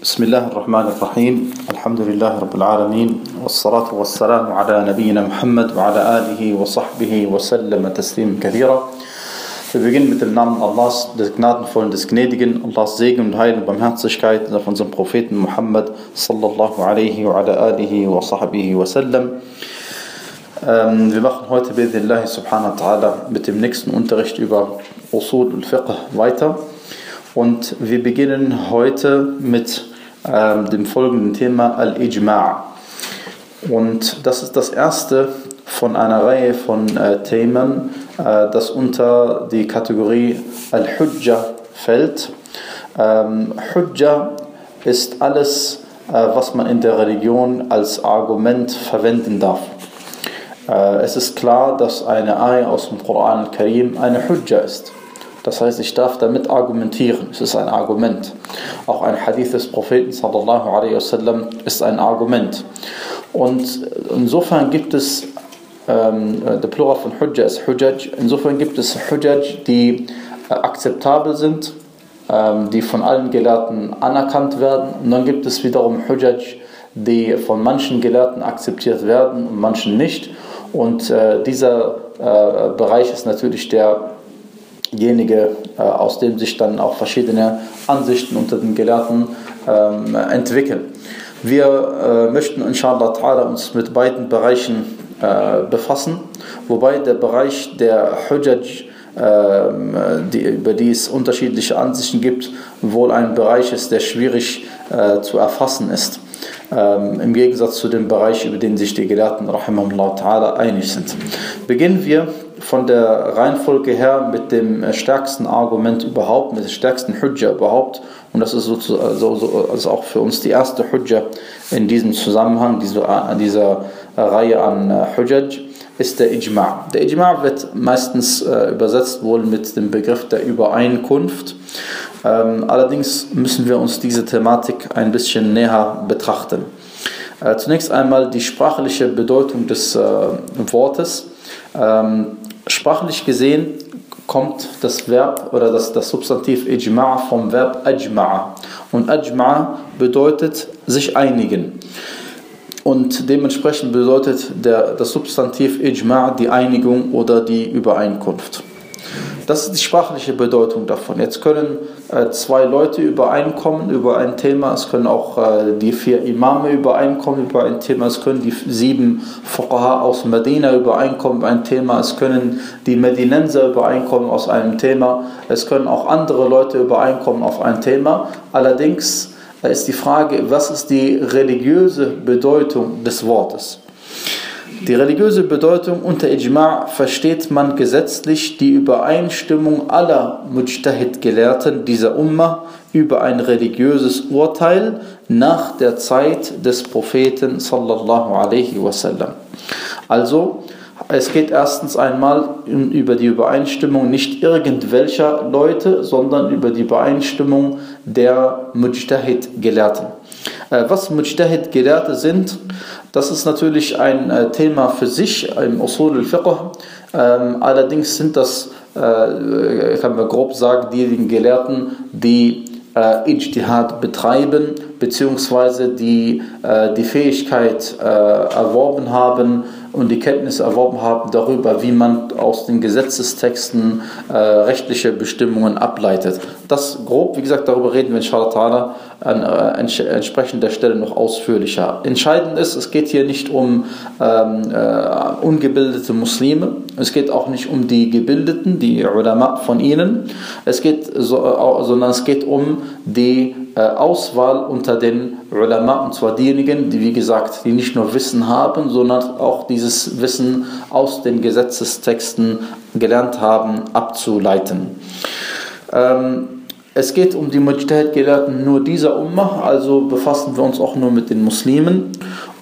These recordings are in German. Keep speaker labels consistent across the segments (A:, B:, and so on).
A: بسم الله الرحمن الرحيم الحمد لله رب العالمين والصلاة والسلام على نبينا Muhammad وعلى آله وصحبه وسلم تسليما كثيرا Wir beginnen mit dem Namen Allahs, des Gnadenvollen, des Gnädigen, Allahs Segen und Heil und Barmherzigkeit auf unserem Propheten Muhammad sallallahu alaihi wa ala alihi wa sahbihi wa sallam. Ähm, wir machen heute bi'idhnillahi subhanahu wa ta'ala mit dem nächsten Unterricht über Usul und Fiqh weiter. Und wir beginnen heute mit ähm, dem folgenden Thema Al-Ijma'. Und das ist das erste von einer Reihe von äh, Themen, äh, das unter die Kategorie Al-Hujja fällt. Ähm, Hujja ist alles, äh, was man in der Religion als Argument verwenden darf. Äh, es ist klar, dass eine Ayah aus dem Koran al-Karim eine Hujja ist. Das heißt, ich darf damit argumentieren. Es ist ein Argument. Auch ein Hadith des Propheten sallallahu alaihi wasallam ist ein Argument. Und insofern gibt es, ähm, der Plural von Hujja ist Hujjaj, insofern gibt es Hujjaj, die äh, akzeptabel sind, ähm, die von allen Gelehrten anerkannt werden. Und dann gibt es wiederum Hujjaj, die von manchen Gelehrten akzeptiert werden und manchen nicht. Und äh, dieser äh, Bereich ist natürlich der derjenige, äh, aus dem sich dann auch verschiedene Ansichten unter den Gelehrten ähm, entwickeln. Wir äh, möchten inshallah ta'ala uns mit beiden Bereichen äh, befassen, wobei der Bereich der Hujjaj, ähm, die, über die es unterschiedliche Ansichten gibt, wohl ein Bereich ist, der schwierig zu erfassen ist. Ähm, Im Gegensatz zu dem Bereich, über den sich die Gelehrten einig sind. Beginnen wir von der Reihenfolge her mit dem stärksten Argument überhaupt, mit der stärksten Hujja überhaupt. Und das ist, sozusagen, so, so, also auch für uns die erste Hujja in diesem Zusammenhang, diese, dieser Reihe an Hujjaj, ist der Ijma'. Der Ijma' wird meistens äh, übersetzt wohl mit dem Begriff der Übereinkunft. Ähm, allerdings müssen wir uns diese Thematik ein bisschen näher betrachten. Äh, zunächst einmal die sprachliche Bedeutung des äh, Wortes. Ähm, sprachlich gesehen kommt das Verb oder das, das Substantiv Ijma' vom Verb Ajma'a. Und Ajma'a bedeutet sich einigen. Und dementsprechend bedeutet der, das Substantiv Ijma' die Einigung oder die Übereinkunft. Das ist die sprachliche Bedeutung davon. Jetzt können äh, zwei Leute übereinkommen über ein Thema, es können auch äh, die vier Imame übereinkommen über ein Thema, es können die sieben Fuqaha aus Medina übereinkommen über ein Thema, es können die Medinenser übereinkommen aus einem Thema, es können auch andere Leute übereinkommen auf ein Thema. Allerdings ist die Frage, was ist die religiöse Bedeutung des Wortes? Die religiöse Bedeutung unter Ijma' versteht man gesetzlich die Übereinstimmung aller Mujtahid-Gelehrten dieser Ummah über ein religiöses Urteil nach der Zeit des Propheten sallallahu alaihi wasallam. Also, es geht erstens einmal über die Übereinstimmung nicht irgendwelcher Leute, sondern über die Übereinstimmung der Mujtahid-Gelehrten. Was Mujtahid-Gelehrte sind, das ist natürlich ein äh, Thema für sich im Usul al-Fiqh. Ähm, allerdings sind das, äh, kann man grob sagen, diejenigen Gelehrten, die äh, Ijtihad betreiben, beziehungsweise die äh, die Fähigkeit äh, erworben haben und die Kenntnis erworben haben darüber, wie man aus den Gesetzestexten äh, rechtliche Bestimmungen ableitet. Das grob, wie gesagt, darüber reden wir inshallah an äh, entsprechender Stelle noch ausführlicher. Entscheidend ist, es geht hier nicht um ähm, äh, ungebildete Muslime, es geht auch nicht um die Gebildeten, die Ulama von ihnen, es geht, so, sondern es geht um die äh, Auswahl unter den Ulama, und zwar diejenigen, die wie gesagt, die nicht nur Wissen haben, sondern auch dieses Wissen aus den Gesetzestexten gelernt haben, abzuleiten. Ähm, es geht um die Mujtahid-Gelehrten nur dieser Ummah, also befassen wir uns auch nur mit den Muslimen.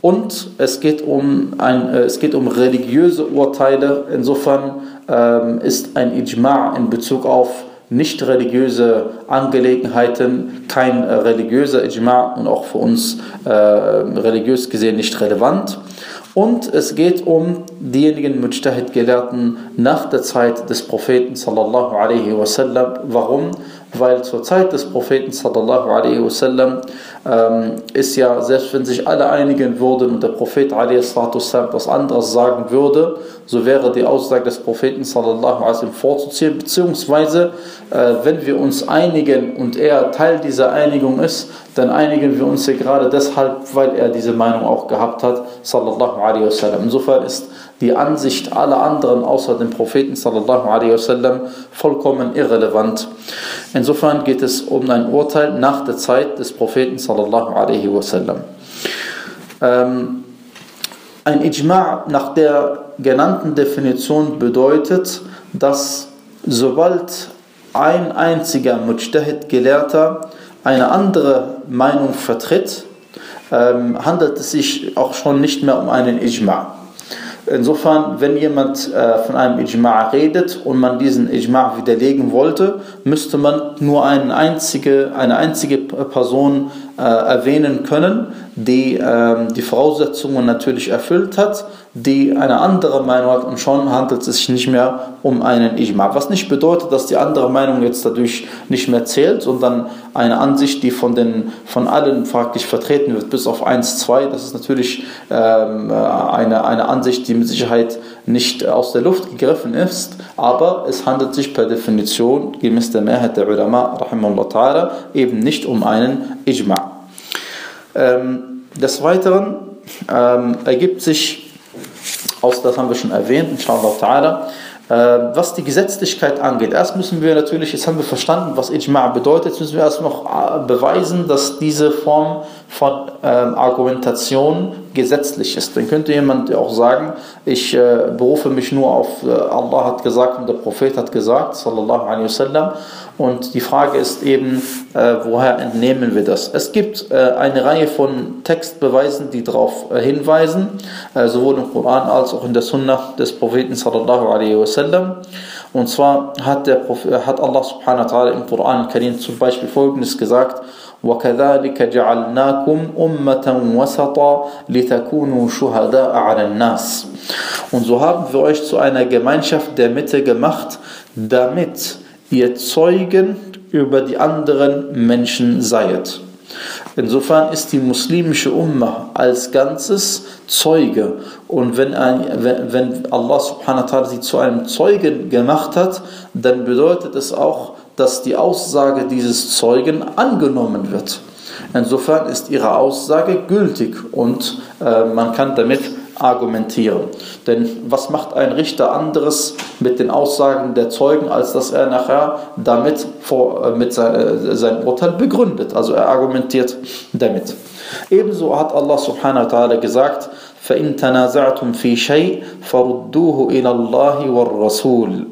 A: Und es geht um, ein, äh, es geht um religiöse Urteile. Insofern ähm, ist ein Ijma' in Bezug auf nicht religiöse Angelegenheiten kein äh, religiöser Ijma' und auch für uns äh, religiös gesehen nicht relevant. Und es geht um diejenigen Mujtahid-Gelehrten nach der Zeit des Propheten sallallahu alaihi wasallam. Warum? Weil zur Zeit des Propheten sallallahu alaihi wasallam ähm, ist ja, selbst wenn sich alle einigen würden und der Prophet a.s. was anderes sagen würde, so wäre die Aussage des Propheten sallallahu alaihi vorzuziehen, beziehungsweise äh, wenn wir uns einigen und er Teil dieser Einigung ist, dann einigen wir uns hier gerade deshalb, weil er diese Meinung auch gehabt hat, sallallahu alaihi wasallam. Insofern ist die Ansicht aller anderen außer dem Propheten sallallahu alaihi wasallam vollkommen irrelevant. Insofern geht es um ein Urteil nach der Zeit des Propheten sallallahu alaihi wasallam. Ähm, ein Ijma' nach der genannten Definition bedeutet, dass sobald ein einziger Mujtahid Gelehrter eine andere Meinung vertritt, ähm, handelt es sich auch schon nicht mehr um einen Ijma'. Insofern, wenn jemand äh, von einem Ijma' redet und man diesen Ijma' widerlegen wollte, müsste man nur eine einzige, eine einzige Person äh, erwähnen können, die äh, die Voraussetzungen natürlich erfüllt hat die eine andere Meinung hat und schon handelt es sich nicht mehr um einen Ijma. Was nicht bedeutet, dass die andere Meinung jetzt dadurch nicht mehr zählt, sondern eine Ansicht, die von, den, von allen praktisch vertreten wird, bis auf 1, 2. Das ist natürlich ähm, eine, eine Ansicht, die mit Sicherheit nicht aus der Luft gegriffen ist, aber es handelt sich per Definition, gemäß der Mehrheit der Ulama, ta'ala, eben nicht um einen Ijma. Ähm, des Weiteren ähm, ergibt sich aus, das haben wir schon erwähnt, inshallah ta'ala. Äh, was die Gesetzlichkeit angeht, erst müssen wir natürlich, jetzt haben wir verstanden, was Ijma' bedeutet, jetzt müssen wir erst noch äh, beweisen, dass diese Form von ähm, Argumentation gesetzlich ist. Dann könnte jemand auch sagen, ich äh, berufe mich nur auf äh, Allah hat gesagt und der Prophet hat gesagt, sallallahu alaihi wasallam. Und die Frage ist eben, äh, woher entnehmen wir das? Es gibt äh, eine Reihe von Textbeweisen, die darauf äh, hinweisen, äh, sowohl im Koran als auch in der Sunnah des Propheten sallallahu alaihi wasallam. Und zwar hat, der Prophet, hat Allah subhanahu wa ta'ala im Koran zum Beispiel folgendes gesagt, وكذلك جعلناكم أمة وسطا لتكونوا شهداء على الناس. Und so haben wir euch zu einer Gemeinschaft der Mitte gemacht, damit ihr Zeugen über die anderen Menschen seid. Insofern ist die muslimische Ummah als Ganzes Zeuge. Und wenn, ein, wenn Allah subhanahu wa ta'ala sie zu einem Zeugen gemacht hat, dann bedeutet es auch, dass die Aussage dieses Zeugen angenommen wird. Insofern ist ihre Aussage gültig und äh, man kann damit argumentieren. Denn was macht ein Richter anderes mit den Aussagen der Zeugen, als dass er nachher damit vor, äh, mit sein, äh, sein Urteil begründet? Also er argumentiert damit. Ebenso hat Allah subhanahu wa ta'ala gesagt, فَإِن تَنَازَعْتُمْ فِي شَيْءٍ فَرُدُّوهُ إِلَى اللَّهِ وَالرَّسُولِ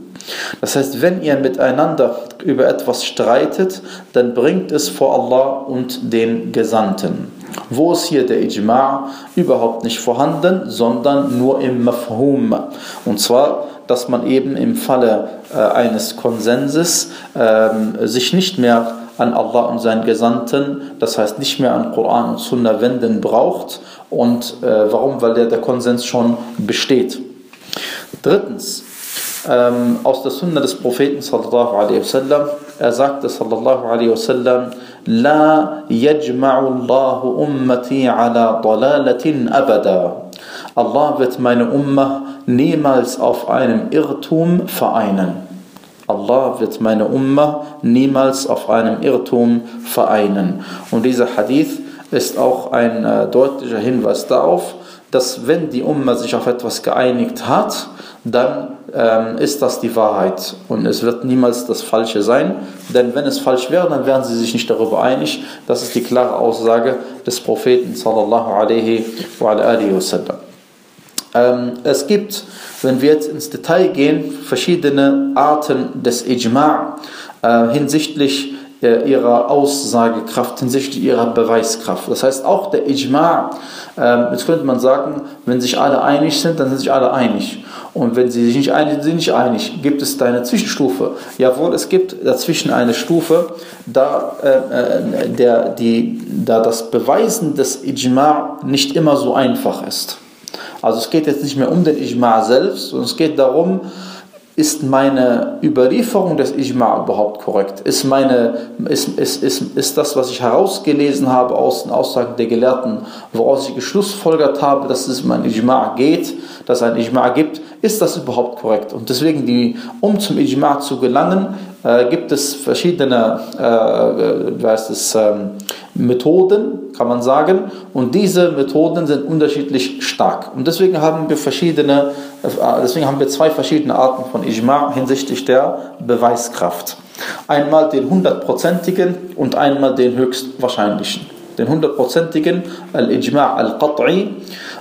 A: das heißt, wenn ihr miteinander über etwas streitet, dann bringt es vor Allah und den Gesandten. Wo ist hier der Ijma' überhaupt nicht vorhanden, sondern nur im Mafhum. Und zwar, dass man eben im Falle äh, eines Konsenses äh, sich nicht mehr an Allah und seinen Gesandten, das heißt nicht mehr an Koran und Sunna wenden braucht. Und äh, warum? Weil der, der Konsens schon besteht. Drittens, ähm, aus der Sunna des Propheten sallallahu alaihi wasallam. Er sagte sallallahu alaihi wasallam: "La yajma'u Allah ummati ala dalalatin abada." Allah wird meine Ummah niemals auf einem Irrtum vereinen. Allah wird meine Ummah niemals auf einem Irrtum vereinen. Und dieser Hadith ist auch ein äh, deutlicher Hinweis darauf, dass wenn die Ummah sich auf etwas geeinigt hat, dann ähm, ist das die Wahrheit und es wird niemals das Falsche sein, denn wenn es falsch wäre, dann wären sie sich nicht darüber einig. Das ist die klare Aussage des Propheten sallallahu alaihi wa alihi wasallam. Ähm, es gibt, wenn wir jetzt ins Detail gehen, verschiedene Arten des Ijma' äh, hinsichtlich äh, ihrer Aussagekraft, hinsichtlich ihrer Beweiskraft. Das heißt, auch der Ijma', äh, jetzt könnte man sagen, wenn sich alle einig sind, dann sind sich alle einig. Und wenn sie sich nicht einig sind, sind nicht einig. Gibt es da eine Zwischenstufe? Jawohl, es gibt dazwischen eine Stufe, da, äh, äh, der, die, da das Beweisen des Ijma' nicht immer so einfach ist. Also es geht jetzt nicht mehr um den Ijma' selbst, sondern es geht darum, ist meine Überlieferung des Ijma' überhaupt korrekt? Ist, meine, ist, ist, ist, ist das, was ich herausgelesen habe aus den Aussagen der Gelehrten, woraus ich geschlussfolgert habe, dass es um ein Ijma' geht, dass es ein Ijma' gibt, ist das überhaupt korrekt? Und deswegen, die, um zum Ijma' zu gelangen, äh, gibt es verschiedene äh, wie heißt es, ähm, Methoden, kann man sagen. Und diese Methoden sind unterschiedlich stark. Und deswegen haben wir verschiedene, äh, deswegen haben wir zwei verschiedene Arten von Ijma' hinsichtlich der Beweiskraft. Einmal den hundertprozentigen und einmal den höchstwahrscheinlichen. Den hundertprozentigen Al-Ijma' Al-Qat'i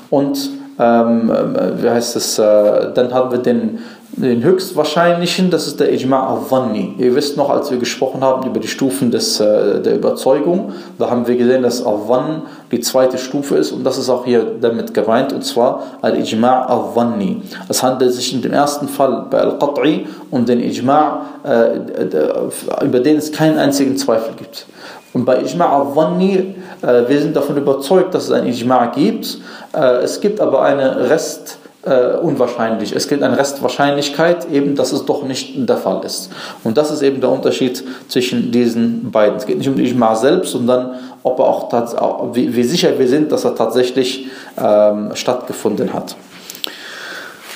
A: und ähm, äh, wie heißt es, äh, dann haben wir den den höchstwahrscheinlichen, das ist der Ijma' al-Dhanni. Ihr wisst noch, als wir gesprochen haben über die Stufen des, äh, der Überzeugung, da haben wir gesehen, dass al-Dhann die zweite Stufe ist und das ist auch hier damit gemeint, und zwar al-Ijma' al-Dhanni. Es handelt sich in dem ersten Fall bei al-Qat'i um den Ijma', äh, über den es keinen einzigen Zweifel gibt. Und bei Ijma' al-Dhanni, äh, wir sind davon überzeugt, dass es ein Ijma' gibt, äh, es gibt aber eine Rest- äh, unwahrscheinlich. Es gibt eine Restwahrscheinlichkeit, eben, dass es doch nicht der Fall ist. Und das ist eben der Unterschied zwischen diesen beiden. Es geht nicht um den Ijma selbst, sondern ob er auch wie, wie sicher wir sind, dass er tatsächlich ähm, stattgefunden hat.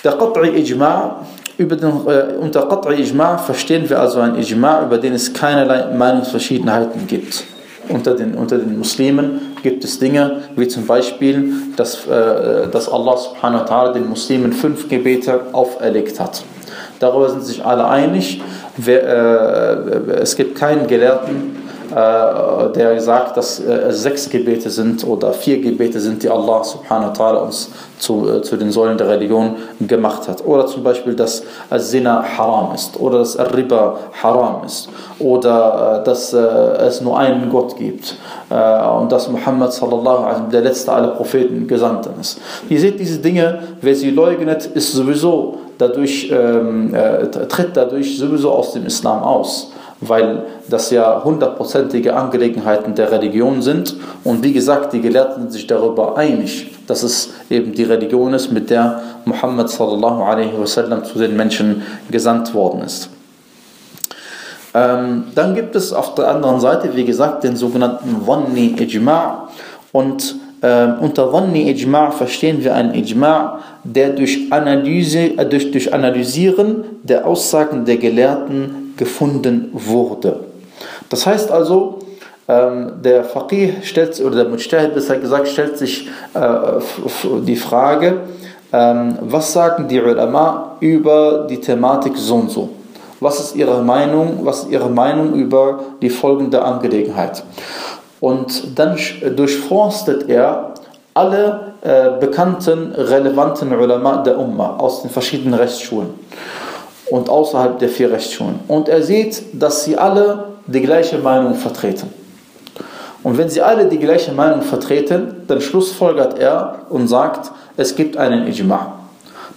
A: Der Qat'i Ijma über den, äh, unter Qat'i Ijma verstehen wir also ein Ijma, über den es keinerlei Meinungsverschiedenheiten gibt unter den, unter den Muslimen gibt es Dinge, wie zum Beispiel, dass, äh, dass Allah subhanahu wa ta'ala den Muslimen fünf Gebete auferlegt hat. Darüber sind sich alle einig. Wer, äh, es gibt keinen Gelehrten, der sagt, dass äh, sechs Gebete sind oder vier Gebete sind, die Allah subhanahu wa ta'ala uns zu, äh, zu den Säulen der Religion gemacht hat. Oder zum Beispiel, dass Zina haram ist oder dass Riba haram ist oder dass es nur einen Gott gibt und dass Muhammad sallallahu alaihi der letzte aller Propheten Gesandten ist. Ihr seht diese Dinge, wer sie leugnet, ist sowieso dadurch, ähm, tritt dadurch sowieso aus dem Islam aus weil das ja hundertprozentige Angelegenheiten der Religion sind. Und wie gesagt, die Gelehrten sind sich darüber einig, dass es eben die Religion ist, mit der Muhammad sallallahu alaihi wasallam zu den Menschen gesandt worden ist. Ähm, dann gibt es auf der anderen Seite, wie gesagt, den sogenannten Wanni Ijma' und ähm, unter Wanni Ijma' verstehen wir einen Ijma', der durch, Analyse, äh, durch, durch Analysieren der Aussagen der Gelehrten gefunden wurde. Das heißt also, ähm, der Faqih stellt, oder der Mujtahid besser gesagt, stellt sich äh, die Frage, ähm, was sagen die Ulama über die Thematik so und so? Was ist ihre Meinung, was ist ihre Meinung über die folgende Angelegenheit? Und dann durchforstet er alle äh, bekannten, relevanten Ulama der Umma aus den verschiedenen Rechtsschulen und außerhalb der vier Rechtsschulen. Und er sieht, dass sie alle die gleiche Meinung vertreten. Und wenn sie alle die gleiche Meinung vertreten, dann schlussfolgert er und sagt, es gibt einen Ijma.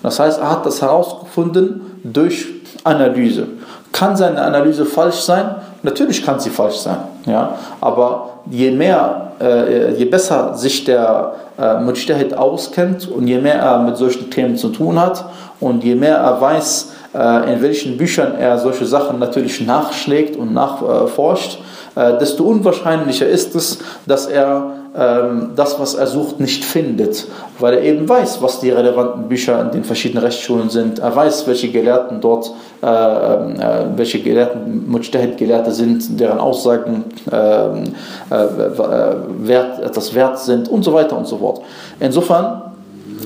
A: Das heißt, er hat das herausgefunden durch Analyse. Kann seine Analyse falsch sein? Natürlich kann sie falsch sein. Ja? Aber je mehr, äh, je besser sich der äh, Mujtahid auskennt und je mehr er mit solchen Themen zu tun hat und je mehr er weiß, in welchen Büchern er solche Sachen natürlich nachschlägt und nachforscht, äh, desto unwahrscheinlicher ist es, dass er ähm, das, was er sucht, nicht findet, weil er eben weiß, was die relevanten Bücher in den verschiedenen Rechtsschulen sind. Er weiß, welche Gelehrten dort, äh, welche Gelehrten, Mujtahid-Gelehrte sind, deren Aussagen ähm, wert, etwas wert sind und so weiter und so fort. Insofern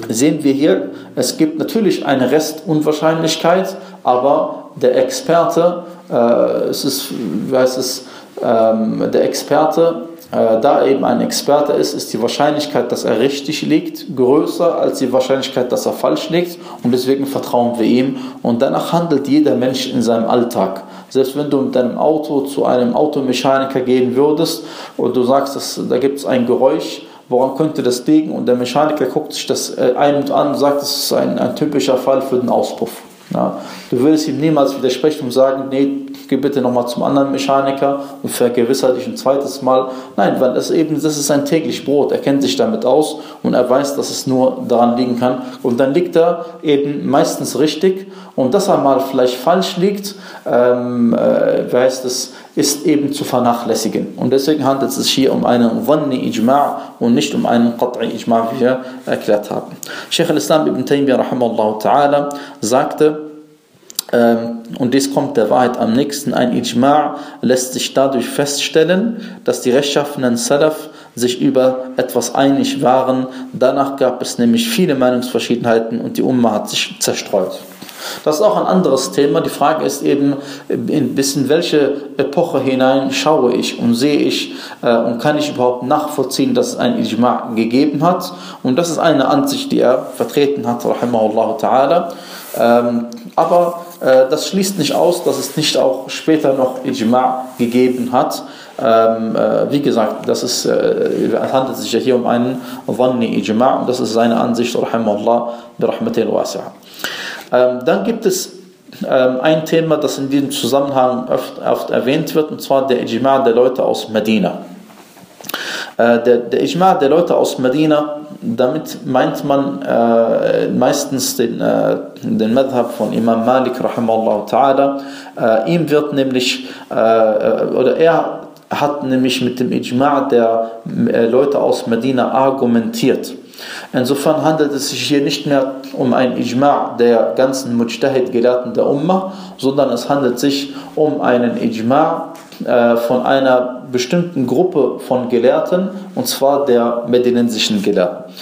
A: sehen wir hier, es gibt natürlich eine Restunwahrscheinlichkeit, aber der Experte, äh, es ist, wie heißt es, ähm, der Experte, äh, da eben ein Experte ist, ist die Wahrscheinlichkeit, dass er richtig liegt, größer als die Wahrscheinlichkeit, dass er falsch liegt und deswegen vertrauen wir ihm und danach handelt jeder Mensch in seinem Alltag. Selbst wenn du mit deinem Auto zu einem Automechaniker gehen würdest und du sagst, dass, da gibt es ein Geräusch, woran könnte das liegen? Und der Mechaniker guckt sich das äh, ein und an und sagt, das ist ein, ein typischer Fall für den Auspuff. Ja, du würdest ihm niemals widersprechen und sagen, nee, geh bitte nochmal zum anderen Mechaniker und vergewissere dich ein zweites Mal. Nein, weil das eben, das ist sein täglich Brot. Er kennt sich damit aus und er weiß, dass es nur daran liegen kann. Und dann liegt er eben meistens richtig und dass er mal vielleicht falsch liegt, ähm, äh, heißt es, ist eben zu vernachlässigen. Und deswegen handelt es sich hier um einen Dhanni Ijma' und nicht um einen Qat'i Ijma', wie wir erklärt haben. Sheikh al-Islam ibn Taymiyyah ta'ala sagte, ähm, und dies kommt der Wahrheit am nächsten, ein Ijma' lässt sich dadurch feststellen, dass die rechtschaffenen Salaf sich über etwas einig waren. Danach gab es nämlich viele Meinungsverschiedenheiten und die Umma hat sich zerstreut. Das ist auch ein anderes Thema. Die Frage ist eben, bis in welche Epoche hinein schaue ich und sehe ich äh, und kann ich überhaupt nachvollziehen, dass es ein Ijma' gegeben hat. Und das ist eine Ansicht, die er vertreten hat, rahimahullah ta'ala. Ähm, aber äh, das schließt nicht aus, dass es nicht auch später noch Ijma' gegeben hat. Ähm, äh, wie gesagt, das ist, äh, es handelt sich ja hier um einen Dhanni Ijma' und das ist seine Ansicht, rahimahullah, birahmatil wasi'a. Ähm, dann gibt es ähm, ein Thema, das in diesem Zusammenhang oft, oft erwähnt wird, und zwar der Ijma' der Leute aus Medina. Äh, der, der Ijma' der Leute aus Medina, damit meint man äh, meistens den, äh, den Madhab von Imam Malik, rahimahullah ta'ala. Äh, ihm wird nämlich, äh, äh, oder er hat nämlich mit dem Ijma' der Leute aus Medina argumentiert. Insofern handelt es sich hier nicht mehr um ein Ijma' der ganzen Mujtahid-Gelehrten der Ummah, sondern es handelt sich um einen Ijma' äh, von einer bestimmten Gruppe von Gelehrten, und zwar der medinensischen Gelehrten.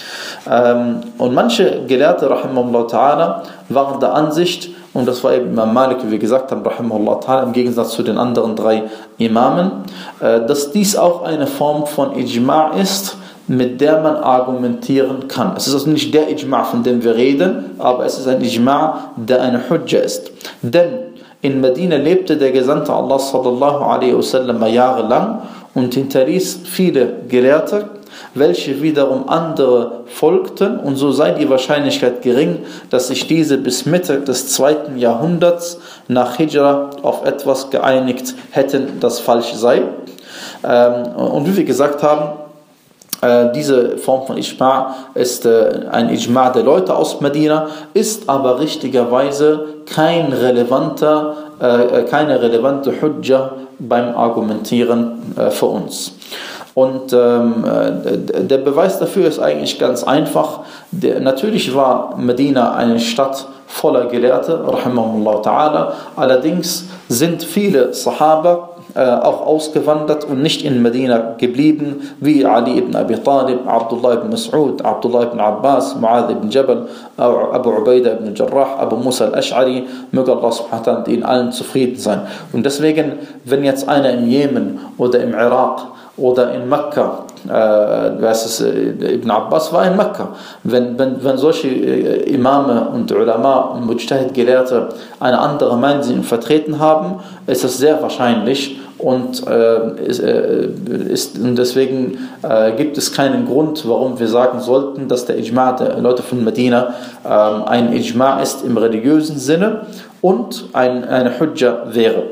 A: Ähm, und manche Gelehrte, rahimahullah ta'ala, waren der Ansicht, und das war eben Imam Malik, wie wir gesagt haben, rahimahullah ta'ala, im Gegensatz zu den anderen drei Imamen, äh, dass dies auch eine Form von Ijma' ist, mit der man argumentieren kann. Es ist also nicht der Ijma', von dem wir reden, aber es ist ein Ijma', der eine Hujja ist. Denn in Medina lebte der Gesandte Allah sallallahu alaihi wasallam jahrelang und hinterließ viele Gelehrte, welche wiederum andere folgten und so sei die Wahrscheinlichkeit gering, dass sich diese bis Mitte des zweiten Jahrhunderts nach Hijra auf etwas geeinigt hätten, das falsch sei. Ähm, und wie wir gesagt haben, diese Form von Ijma' ist äh, ein Ijma' der Leute aus Medina, ist aber richtigerweise kein relevanter, äh, keine relevante Hujja beim Argumentieren für uns. Und ähm, der Beweis dafür ist eigentlich ganz einfach. Der, natürlich war Medina eine Stadt voller Gelehrte, rahimahullah ta'ala. Allerdings sind viele Sahaba äh, auch ausgewandert und nicht in Medina geblieben, wie Ali ibn Abi Talib, Abdullah ibn Mas'ud, Abdullah ibn Abbas, Mu'adh ibn Jabal, Abu Ubaidah ibn Jarrah, Abu Musa al-Ash'ari, möge Allah subhanahu wa mit ihnen allen zufrieden sein. Und deswegen, wenn jetzt einer im Jemen oder im Irak oder in Mekka äh, äh, Ibn Abbas war in Mekka. Wenn, wenn, wenn solche äh, Imame und Ulama und Mujtahid-Gelehrte eine andere Meinung vertreten haben, ist es sehr wahrscheinlich und, äh, ist, äh, ist, und deswegen äh, gibt es keinen Grund, warum wir sagen sollten, dass der Ijma' der Leute von Medina ähm, ein Ijma' ist im religiösen Sinne und ein, eine Hujja wäre.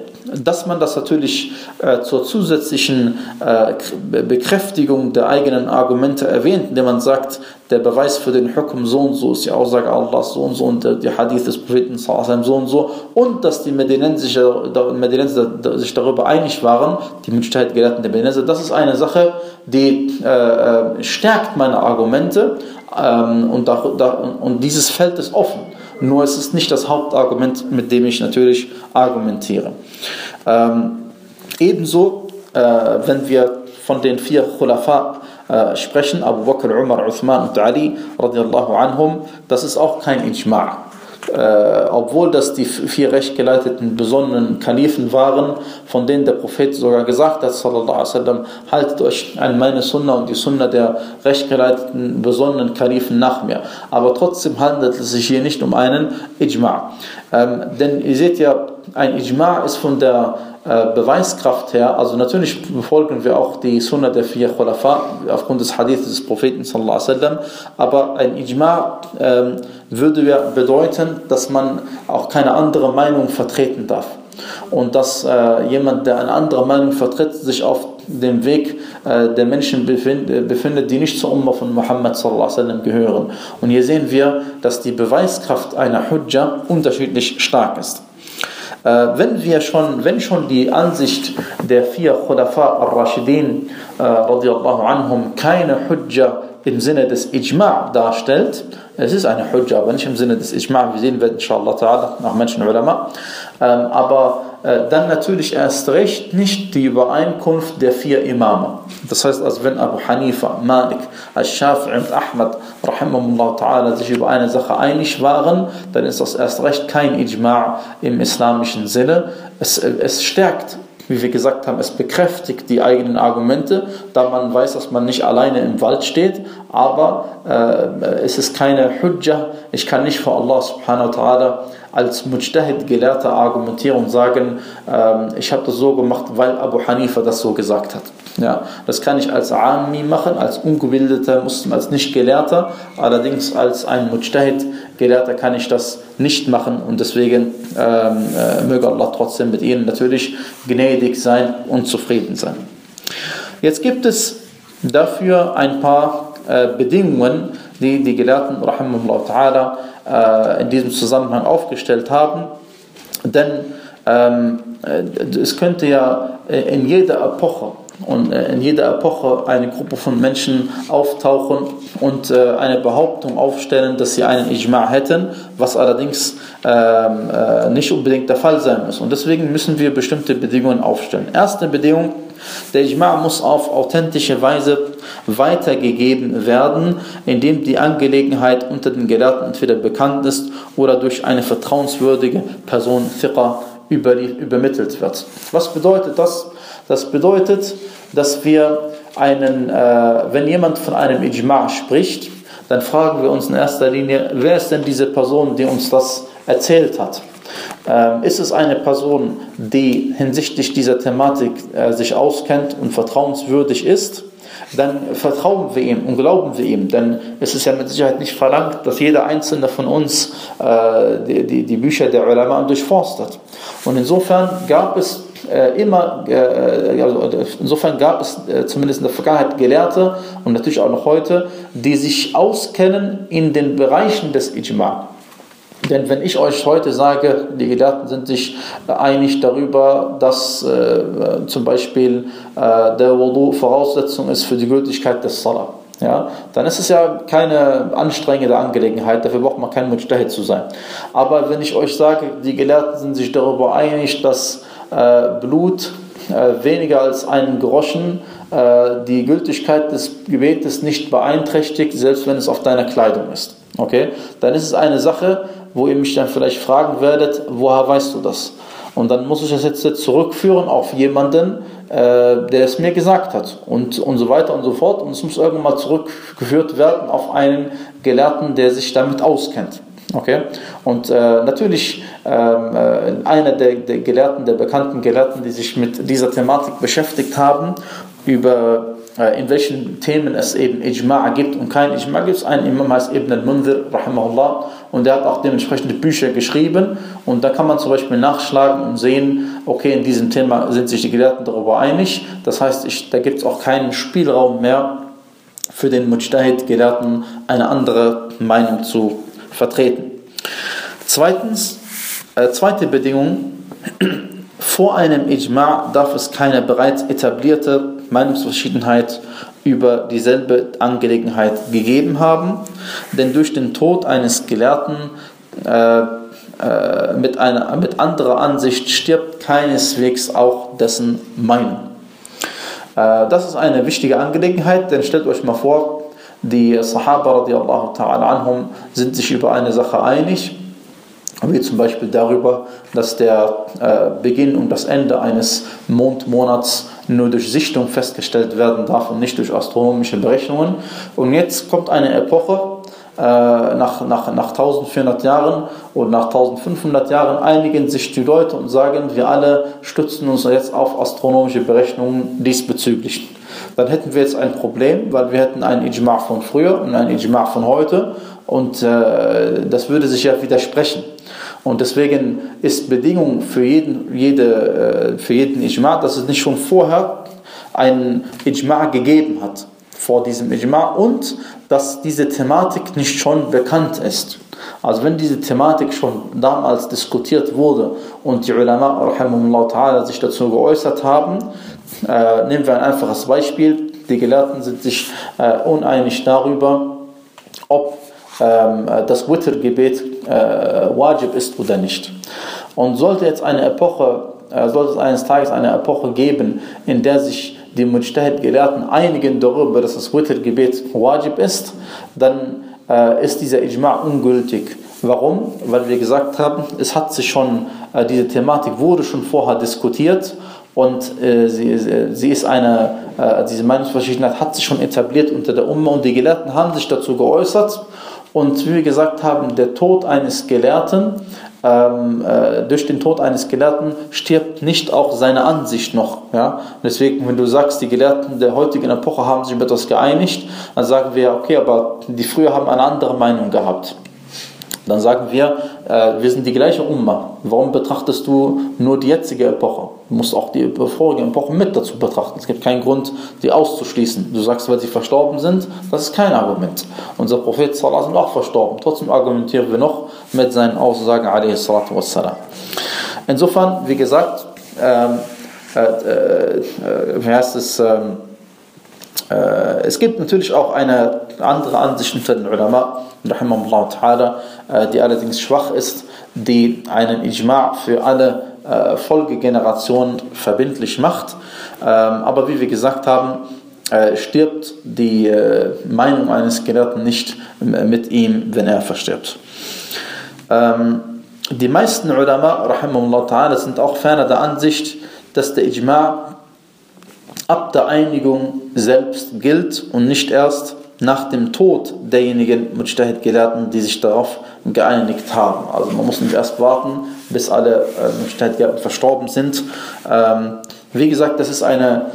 A: Dass man das natürlich äh, zur zusätzlichen äh, Bekräftigung der eigenen Argumente erwähnt, indem man sagt, der Beweis für den Hukum so und so ist die Aussage Allahs so und so und die Hadith des Propheten so und so und dass die Medinenser, sich darüber einig waren, die Mujtahid-Gelehrten der Medinenser, das ist eine Sache, die äh, äh, stärkt meine Argumente ähm, und, da, da, und dieses Feld ist offen. Nur es ist nicht das Hauptargument, mit dem ich natürlich argumentiere. Ähm, ebenso, äh, wenn wir von den vier Khulafa äh, sprechen, Abu Bakr, Umar, Uthman und Ali, radiallahu anhum, das ist auch kein Ijma' äh, obwohl das die vier rechtgeleiteten besonnenen Kalifen waren, von denen der Prophet sogar gesagt hat, sallallahu haltet euch an meine Sunna und die Sunna der rechtgeleiteten besonnenen Kalifen nach mir. Aber trotzdem handelt es sich hier nicht um einen Ijma'. Ähm, denn ihr seht ja, ein Ijma' ist von der Beweiskraft her, also natürlich befolgen wir auch die Sunna der vier Khulafa aufgrund des Hadiths des Propheten sallallahu alaihi wasallam, aber ein Ijma ähm, würde ja bedeuten, dass man auch keine andere Meinung vertreten darf. Und dass äh, jemand, der eine andere Meinung vertritt, sich auf dem Weg äh, der Menschen befind, befindet, die nicht zur Umma von Muhammad sallallahu alaihi wasallam gehören. Und hier sehen wir, dass die Beweiskraft einer Hujja unterschiedlich stark ist. Äh, wenn wir schon, wenn schon die Ansicht der vier Khulafa al-Rashidin äh, radiallahu anhum keine Hujja im Sinne des Ijma' darstellt, es ist eine Hujja, aber nicht im Sinne des Ijma', wir sehen werden inshallah ta'ala nach Menschen Ulama, ähm, aber dann natürlich erst recht nicht die Übereinkunft der vier Imame. Das heißt, also wenn Abu Hanifa, Malik, Al-Shafi'i und Ahmad ta'ala, sich über eine Sache einig waren, dann ist das erst recht kein Ijma' im islamischen Sinne. Es, es stärkt wie wir gesagt haben, es bekräftigt die eigenen Argumente, da man weiß, dass man nicht alleine im Wald steht, aber äh, es ist keine Hujja, ich kann nicht vor Allah subhanahu wa ta'ala als Mujtahid Gelehrter argumentieren und sagen, ähm, ich habe das so gemacht, weil Abu Hanifa das so gesagt hat. Ja, das kann ich als Ami machen, als ungebildeter Muslim, als nicht Gelehrter, allerdings als ein Mujtahid Gelehrter kann ich das nicht machen und deswegen ähm, äh, möge Allah trotzdem mit ihnen natürlich gnädig sein und zufrieden sein. Jetzt gibt es dafür ein paar äh, Bedingungen, die die Gelehrten rahimahullah äh, in diesem Zusammenhang aufgestellt haben. Denn ähm, äh, es könnte ja in jeder Epoche und äh, in jeder Epoche eine Gruppe von Menschen auftauchen und äh, eine Behauptung aufstellen, dass sie einen Ijma' hätten, was allerdings ähm, nicht unbedingt der Fall sein muss. Und deswegen müssen wir bestimmte Bedingungen aufstellen. Erste Bedingung, der Ijma' muss auf authentische Weise weitergegeben werden, indem die Angelegenheit unter den Gelehrten entweder bekannt ist oder durch eine vertrauenswürdige Person, Fiqh, übermittelt wird. Was bedeutet das? Das bedeutet, dass wir einen, äh, wenn jemand von einem Ijma' spricht, dann fragen wir uns in erster Linie, wer ist denn diese Person, die uns das erzählt hat? Ähm, ist es eine Person, die hinsichtlich dieser Thematik äh, sich auskennt und vertrauenswürdig ist? dann vertrauen wir ihm und glauben wir ihm. Denn es ist ja mit Sicherheit nicht verlangt, dass jeder Einzelne von uns äh, die, die, die, Bücher der Ulama durchforstet. Und insofern gab es immer, äh, also insofern gab es äh, zumindest in der Vergangenheit Gelehrte und natürlich auch noch heute, die sich auskennen in den Bereichen des Ijma'. Denn wenn ich euch heute sage, die Gelehrten sind sich einig darüber, dass äh, zum Beispiel äh, der Wudu Voraussetzung ist für die Gültigkeit des Salah, ja, dann ist es ja keine anstrengende Angelegenheit, dafür braucht man kein Mujtahid zu sein. Aber wenn ich euch sage, die Gelehrten sind sich darüber einig, dass äh, Blut äh, weniger als einen Groschen äh, die Gültigkeit des Gebetes nicht beeinträchtigt, selbst wenn es auf deiner Kleidung ist. Okay? Dann ist es eine Sache, wo ihr mich dann vielleicht fragen werdet, woher weißt du das? Und dann muss ich das jetzt zurückführen auf jemanden, äh, der es mir gesagt hat und, und so weiter und so fort. Und es muss irgendwann mal zurückgeführt werden auf einen Gelehrten, der sich damit auskennt. Okay? Und äh, natürlich ähm, äh, einer der, der, Gelehrten, der bekannten Gelehrten, die sich mit dieser Thematik beschäftigt haben, über äh, in welchen Themen es eben Ijma' gibt und kein Ijma' gibt. Ein Imam heißt Ibn al-Munzir, rahimahullah, und der hat auch dementsprechende Bücher geschrieben. Und da kann man zum Beispiel nachschlagen und sehen, okay, in diesem Thema sind sich die Gelehrten darüber einig. Das heißt, ich, da gibt es auch keinen Spielraum mehr für den Mujtahid-Gelehrten, eine andere Meinung zu vertreten. Zweitens, äh, zweite Bedingung, vor einem Ijma' darf es keine bereits etablierte Meinungsverschiedenheit über dieselbe Angelegenheit gegeben haben, denn durch den Tod eines Gelehrten äh, äh, mit, einer, mit anderer Ansicht stirbt keineswegs auch dessen Meinung. Äh, das ist eine wichtige Angelegenheit, denn stellt euch mal vor, die Sahaba radiallahu ta'ala anhum sind sich über eine Sache einig, wie zum Beispiel darüber, dass der äh, Beginn und das Ende eines Mondmonats nur durch Sichtung festgestellt werden darf und nicht durch astronomische Berechnungen. Und jetzt kommt eine Epoche, äh, nach, nach, nach 1400 Jahren oder nach 1500 Jahren einigen sich die Leute und sagen, wir alle stützen uns jetzt auf astronomische Berechnungen diesbezüglich. Dann hätten wir jetzt ein Problem, weil wir hätten einen Ijma' von früher und einen Ijma' von heute und äh, das würde sich ja widersprechen. Und deswegen ist Bedingung für jeden, jede, äh, für jeden Ijma', dass es nicht schon vorher einen Ijma' gegeben hat vor diesem Ijma' und dass diese Thematik nicht schon bekannt ist. Also wenn diese Thematik schon damals diskutiert wurde und die Ulama sich dazu geäußert haben, äh, nehmen wir ein einfaches Beispiel. Die Gelehrten sind sich äh, uneinig darüber, ob ähm, das Wittergebet äh, wajib ist oder nicht. Und sollte jetzt eine Epoche, äh, sollte es eines Tages eine Epoche geben, in der sich die Mujtahid-Gelehrten einigen darüber, dass das Witr-Gebet wajib ist, dann äh, ist dieser Ijma' ungültig. Warum? Weil wir gesagt haben, es hat sich schon, äh, diese Thematik wurde schon vorher diskutiert und äh, sie, sie ist eine, äh, diese Meinungsverschiedenheit hat sich schon etabliert unter der Umma und die Gelehrten haben sich dazu geäußert und wie wir gesagt haben, der Tod eines Gelehrten ähm, äh, durch den Tod eines Gelehrten stirbt nicht auch seine Ansicht noch. Ja? Deswegen, wenn du sagst, die Gelehrten der heutigen Epoche haben sich über etwas geeinigt, dann sagen wir, okay, aber die früher haben eine andere Meinung gehabt. Dann sagen wir, äh, wir sind die gleiche Umma. Warum betrachtest du nur die jetzige Epoche? Du musst auch die vorige Epoche mit dazu betrachten. Es gibt keinen Grund, die auszuschließen. Du sagst, weil sie verstorben sind, das ist kein Argument. Unser Prophet Salah ist auch verstorben. Trotzdem argumentieren wir noch mit seinen Aussagen, Insofern, wie gesagt, ähm, äh, äh, wie heißt es, ähm, äh, es gibt natürlich auch eine andere Ansicht unter den Ulama, äh, die allerdings schwach ist, die einen Ijma' für alle äh, Folgegenerationen verbindlich macht. Ähm, aber wie wir gesagt haben, stirbt die Meinung eines Gelehrten nicht mit ihm, wenn er verstirbt. Ähm, die meisten Ulama sind auch ferner der Ansicht, dass der Ijma' ab der Einigung selbst gilt und nicht erst nach dem Tod derjenigen Mujtahid-Gelehrten, die sich darauf geeinigt haben. Also man muss nicht erst warten, bis alle äh, Mujtahid-Gelehrten verstorben sind. Ähm, wie gesagt, das ist eine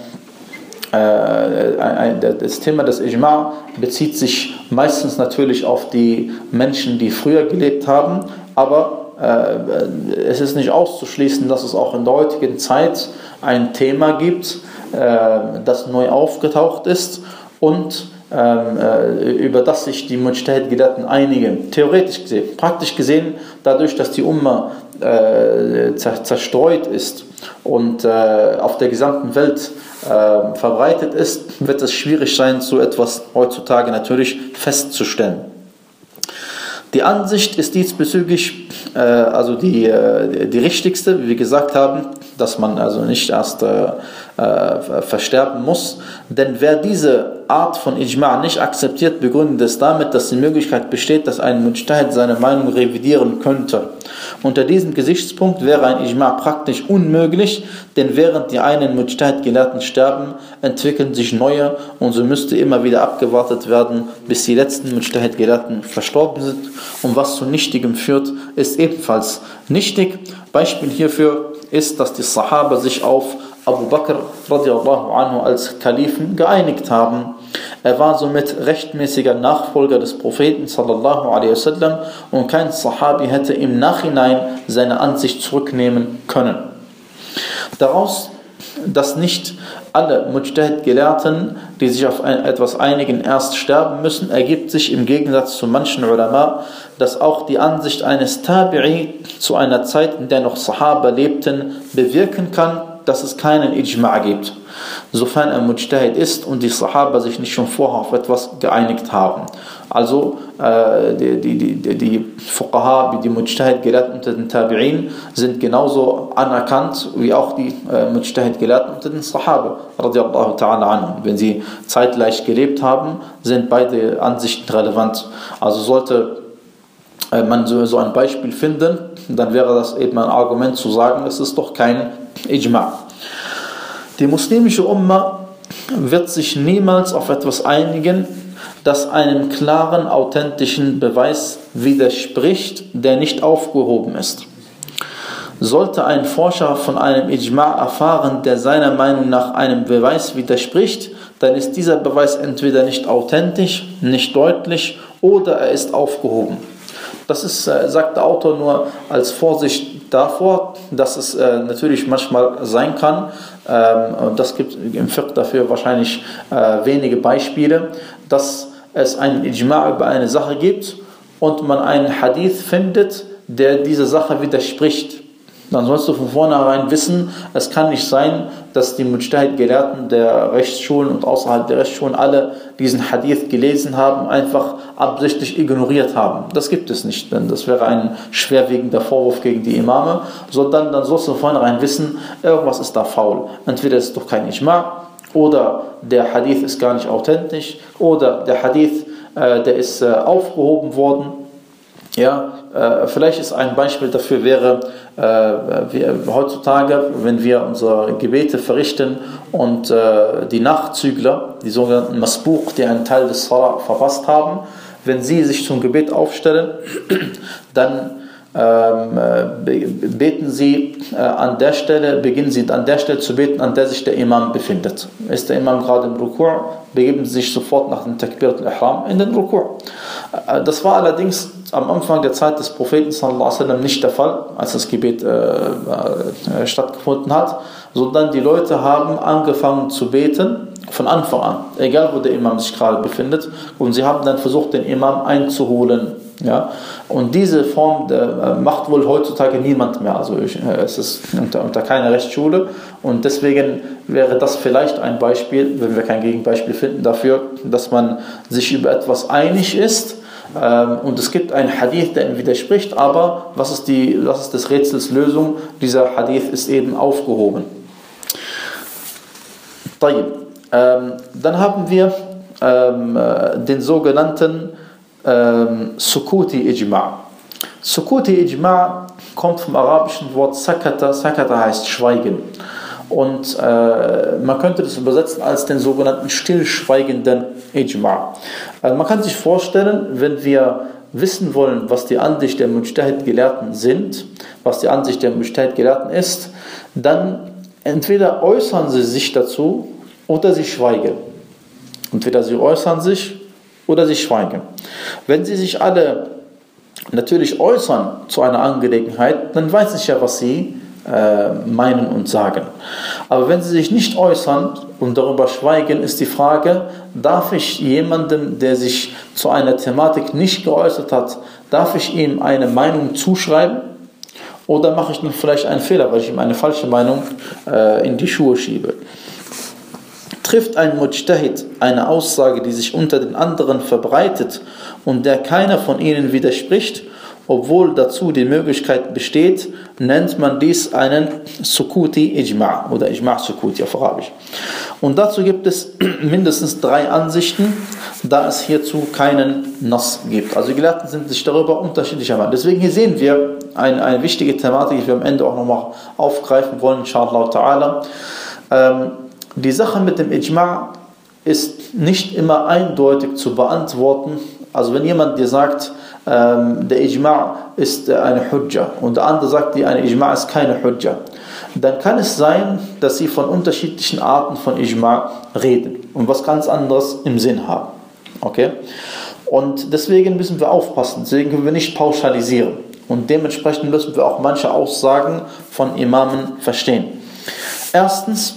A: äh, das Thema des Ijma' bezieht sich meistens natürlich auf die Menschen, die früher gelebt haben, aber äh, es ist nicht auszuschließen, dass es auch in der heutigen Zeit ein Thema gibt, das neu aufgetaucht ist und ähm, äh, über das sich die Mujtahid-Gelehrten einigen. Theoretisch gesehen, praktisch gesehen, dadurch, dass die Umma äh, zerstreut ist und auf der gesamten Welt verbreitet ist, wird es schwierig sein, so etwas heutzutage natürlich festzustellen. Die Ansicht ist diesbezüglich äh, also die, äh, die richtigste, wie wir gesagt haben, dass man also nicht erst äh, versterben muss. Denn wer diese Art von Ijma' nicht akzeptiert, begründet es damit, dass die Möglichkeit besteht, dass ein Mujtahid seine Meinung revidieren könnte. Unter diesem Gesichtspunkt wäre ein Ijma' praktisch unmöglich, denn während die einen Mujtahid-Gelehrten sterben, entwickeln sich neue und so müsste immer wieder abgewartet werden, bis die letzten Mujtahid-Gelehrten verstorben sind. Und was zu Nichtigem führt, ist ebenfalls nichtig. Beispiel hierfür ist, dass die Sahaba sich auf Abu Bakr radiallahu anhu als Kalifen geeinigt haben. Er war somit rechtmäßiger Nachfolger des Propheten sallallahu alaihi wasallam und kein Sahabi hätte im Nachhinein seine Ansicht zurücknehmen können. Daraus, dass nicht alle Mujtahid-Gelehrten, die sich auf etwas einigen, erst sterben müssen, ergibt sich im Gegensatz zu manchen Ulama, dass auch die Ansicht eines Tabi'i zu einer Zeit, in der noch Sahaba lebten, bewirken kann, dass es keinen Ijma' gibt, sofern er Mujtahid ist und die Sahaba sich nicht schon vorher auf etwas geeinigt haben. Also äh, die, die, die, die Fuqaha, die Mujtahid-Gelehrten unter den Tabi'in, sind genauso anerkannt wie auch die äh, Mujtahid-Gelehrten unter den Sahaba, radiallahu ta'ala anhum. Wenn sie zeitgleich gelebt haben, sind beide Ansichten relevant. Also sollte man so, so ein Beispiel finden, dann wäre das eben ein Argument zu sagen, es ist doch kein Ijma'. Die muslimische Umma wird sich niemals auf etwas einigen, das einem klaren, authentischen Beweis widerspricht, der nicht aufgehoben ist. Sollte ein Forscher von einem Ijma' erfahren, der seiner Meinung nach einem Beweis widerspricht, dann ist dieser Beweis entweder nicht authentisch, nicht deutlich oder er ist aufgehoben. Das ist, äh, sagt der Autor nur als Vorsicht davor, dass es äh, natürlich manchmal sein kann, ähm, und das gibt im Fiqh dafür wahrscheinlich äh, wenige Beispiele, dass es einen Ijma' über eine Sache gibt und man einen Hadith findet, der dieser Sache widerspricht dann sollst du von vornherein wissen, es kann nicht sein, dass die Mujtahid-Gelehrten der Rechtsschulen und außerhalb der Rechtsschulen alle diesen Hadith gelesen haben, einfach absichtlich ignoriert haben. Das gibt es nicht, denn das wäre ein schwerwiegender Vorwurf gegen die Imame, sondern dann sollst du von vornherein wissen, irgendwas ist da faul. Entweder ist es doch kein Ijma' oder der Hadith ist gar nicht authentisch oder der Hadith, äh, der ist äh, aufgehoben worden ja, äh, vielleicht ist ein Beispiel dafür wäre, äh, wir, heutzutage, wenn wir unsere Gebete verrichten und äh, die Nachzügler, die sogenannten Masbuch, die einen Teil des Salah verpasst haben, wenn sie sich zum Gebet aufstellen, dann beten sie äh, an der Stelle, beginnen sie an der Stelle zu beten, an der sich der Imam befindet. Ist der Imam gerade im Rukur, begeben sie sich sofort nach dem Takbirat al-Ihram in den Rukur. Äh, das war allerdings am Anfang der Zeit des Propheten sallam, nicht der Fall, als das Gebet äh, äh, stattgefunden hat, sondern die Leute haben angefangen zu beten von Anfang an, egal wo der Imam sich gerade befindet, und sie haben dann versucht, den Imam einzuholen. Ja? Und diese Form äh, macht wohl heutzutage niemand mehr. Also ich, äh, es ist unter, unter keiner Rechtsschule und deswegen wäre das vielleicht ein Beispiel, wenn wir kein Gegenbeispiel finden, dafür, dass man sich über etwas einig ist ähm, und es gibt einen Hadith, der ihm widerspricht, aber was ist, die, was ist des Rätsels Lösung? Dieser Hadith ist eben aufgehoben. Ähm, dann haben wir ähm, äh, den sogenannten Sukuti Ijma'. Sukuti Ijma' kommt vom arabischen Wort Sakata. Sakata heißt Schweigen. Und äh, man könnte das übersetzen als den sogenannten stillschweigenden Ijma'. Also man kann sich vorstellen, wenn wir wissen wollen, was die Ansicht der Mujtahid-Gelehrten sind, was die Ansicht der Mujtahid-Gelehrten ist, dann entweder äußern sie sich dazu oder sie schweigen. Entweder sie äußern sich oder sie schweigen. Wenn sie sich alle natürlich äußern zu einer Angelegenheit, dann weiß ich ja, was sie äh, meinen und sagen. Aber wenn sie sich nicht äußern und darüber schweigen, ist die Frage, darf ich jemandem, der sich zu einer Thematik nicht geäußert hat, darf ich ihm eine Meinung zuschreiben? Oder mache ich dann vielleicht einen Fehler, weil ich ihm eine falsche Meinung äh, in die Schuhe schiebe? Trifft ein Mujtahid eine Aussage, die sich unter den anderen verbreitet und der keiner von ihnen widerspricht, obwohl dazu die Möglichkeit besteht, nennt man dies einen Sukuti Ijma' oder Ijma' Sukuti auf Arabisch. Und dazu gibt es mindestens drei Ansichten, da es hierzu keinen Nass gibt. Also die Gelehrten sind sich darüber unterschiedlicher Meinung. Deswegen hier sehen wir eine, eine wichtige Thematik, die wir am Ende auch nochmal aufgreifen wollen, inshallah ta'ala. Ähm, die Sache mit dem Ijma' ist nicht immer eindeutig zu beantworten. Also wenn jemand dir sagt, ähm, der Ijma' ist eine Hujja und der andere sagt, die eine Ijma' ist keine Hujja, dann kann es sein, dass sie von unterschiedlichen Arten von Ijma' reden und was ganz anderes im Sinn haben. Okay? Und deswegen müssen wir aufpassen, deswegen können wir nicht pauschalisieren. Und dementsprechend müssen wir auch manche Aussagen von Imamen verstehen. Erstens,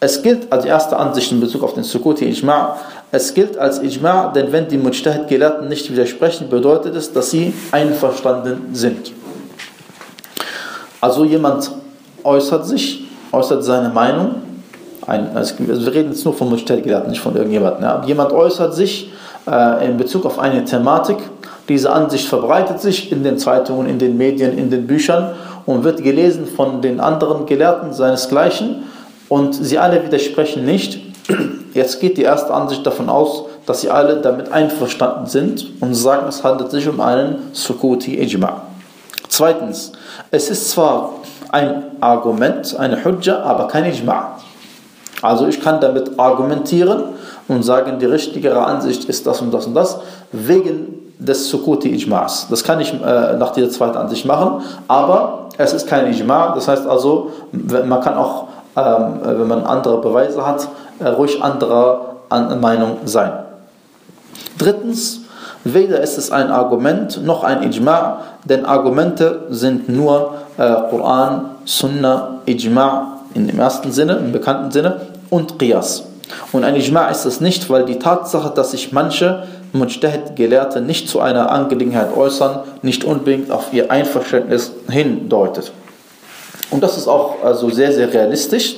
A: es gilt als erste Ansicht in Bezug auf den Sukuti Ijma', es gilt als Ijma', denn wenn die Mujtahid-Gelehrten nicht widersprechen, bedeutet es, dass sie einverstanden sind. Also jemand äußert sich, äußert seine Meinung, ein, also wir reden jetzt nur von Mujtahid-Gelehrten, nicht von irgendjemandem. Ja. Jemand äußert sich äh, in Bezug auf eine Thematik, diese Ansicht verbreitet sich in den Zeitungen, in den Medien, in den Büchern und wird gelesen von den anderen Gelehrten seinesgleichen und sie alle widersprechen nicht Jetzt geht die erste Ansicht davon aus, dass sie alle damit einverstanden sind und sagen, es handelt sich um einen Sukuti Ijma. Zweitens, es ist zwar ein Argument, eine Hujja, aber kein Ijma. Also ich kann damit argumentieren, und sagen, die richtigere Ansicht ist das und das und das, wegen des Sukuti Ijma's. Das kann ich äh, nach dieser zweiten Ansicht machen, aber es ist kein Ijma', das heißt also, man kann auch, ähm, wenn man andere Beweise hat, äh, ruhig anderer Meinung sein. Drittens, weder ist es ein Argument noch ein Ijma', denn Argumente sind nur äh, Koran, Sunnah, Ijma' in dem ersten Sinne, im bekannten Sinne und Qiyas. Und ein Ijma' ist es nicht, weil die Tatsache, dass sich manche Mujtahid-Gelehrte nicht zu einer Angelegenheit äußern, nicht unbedingt auf ihr Einverständnis hindeutet. Und das ist auch also sehr, sehr realistisch.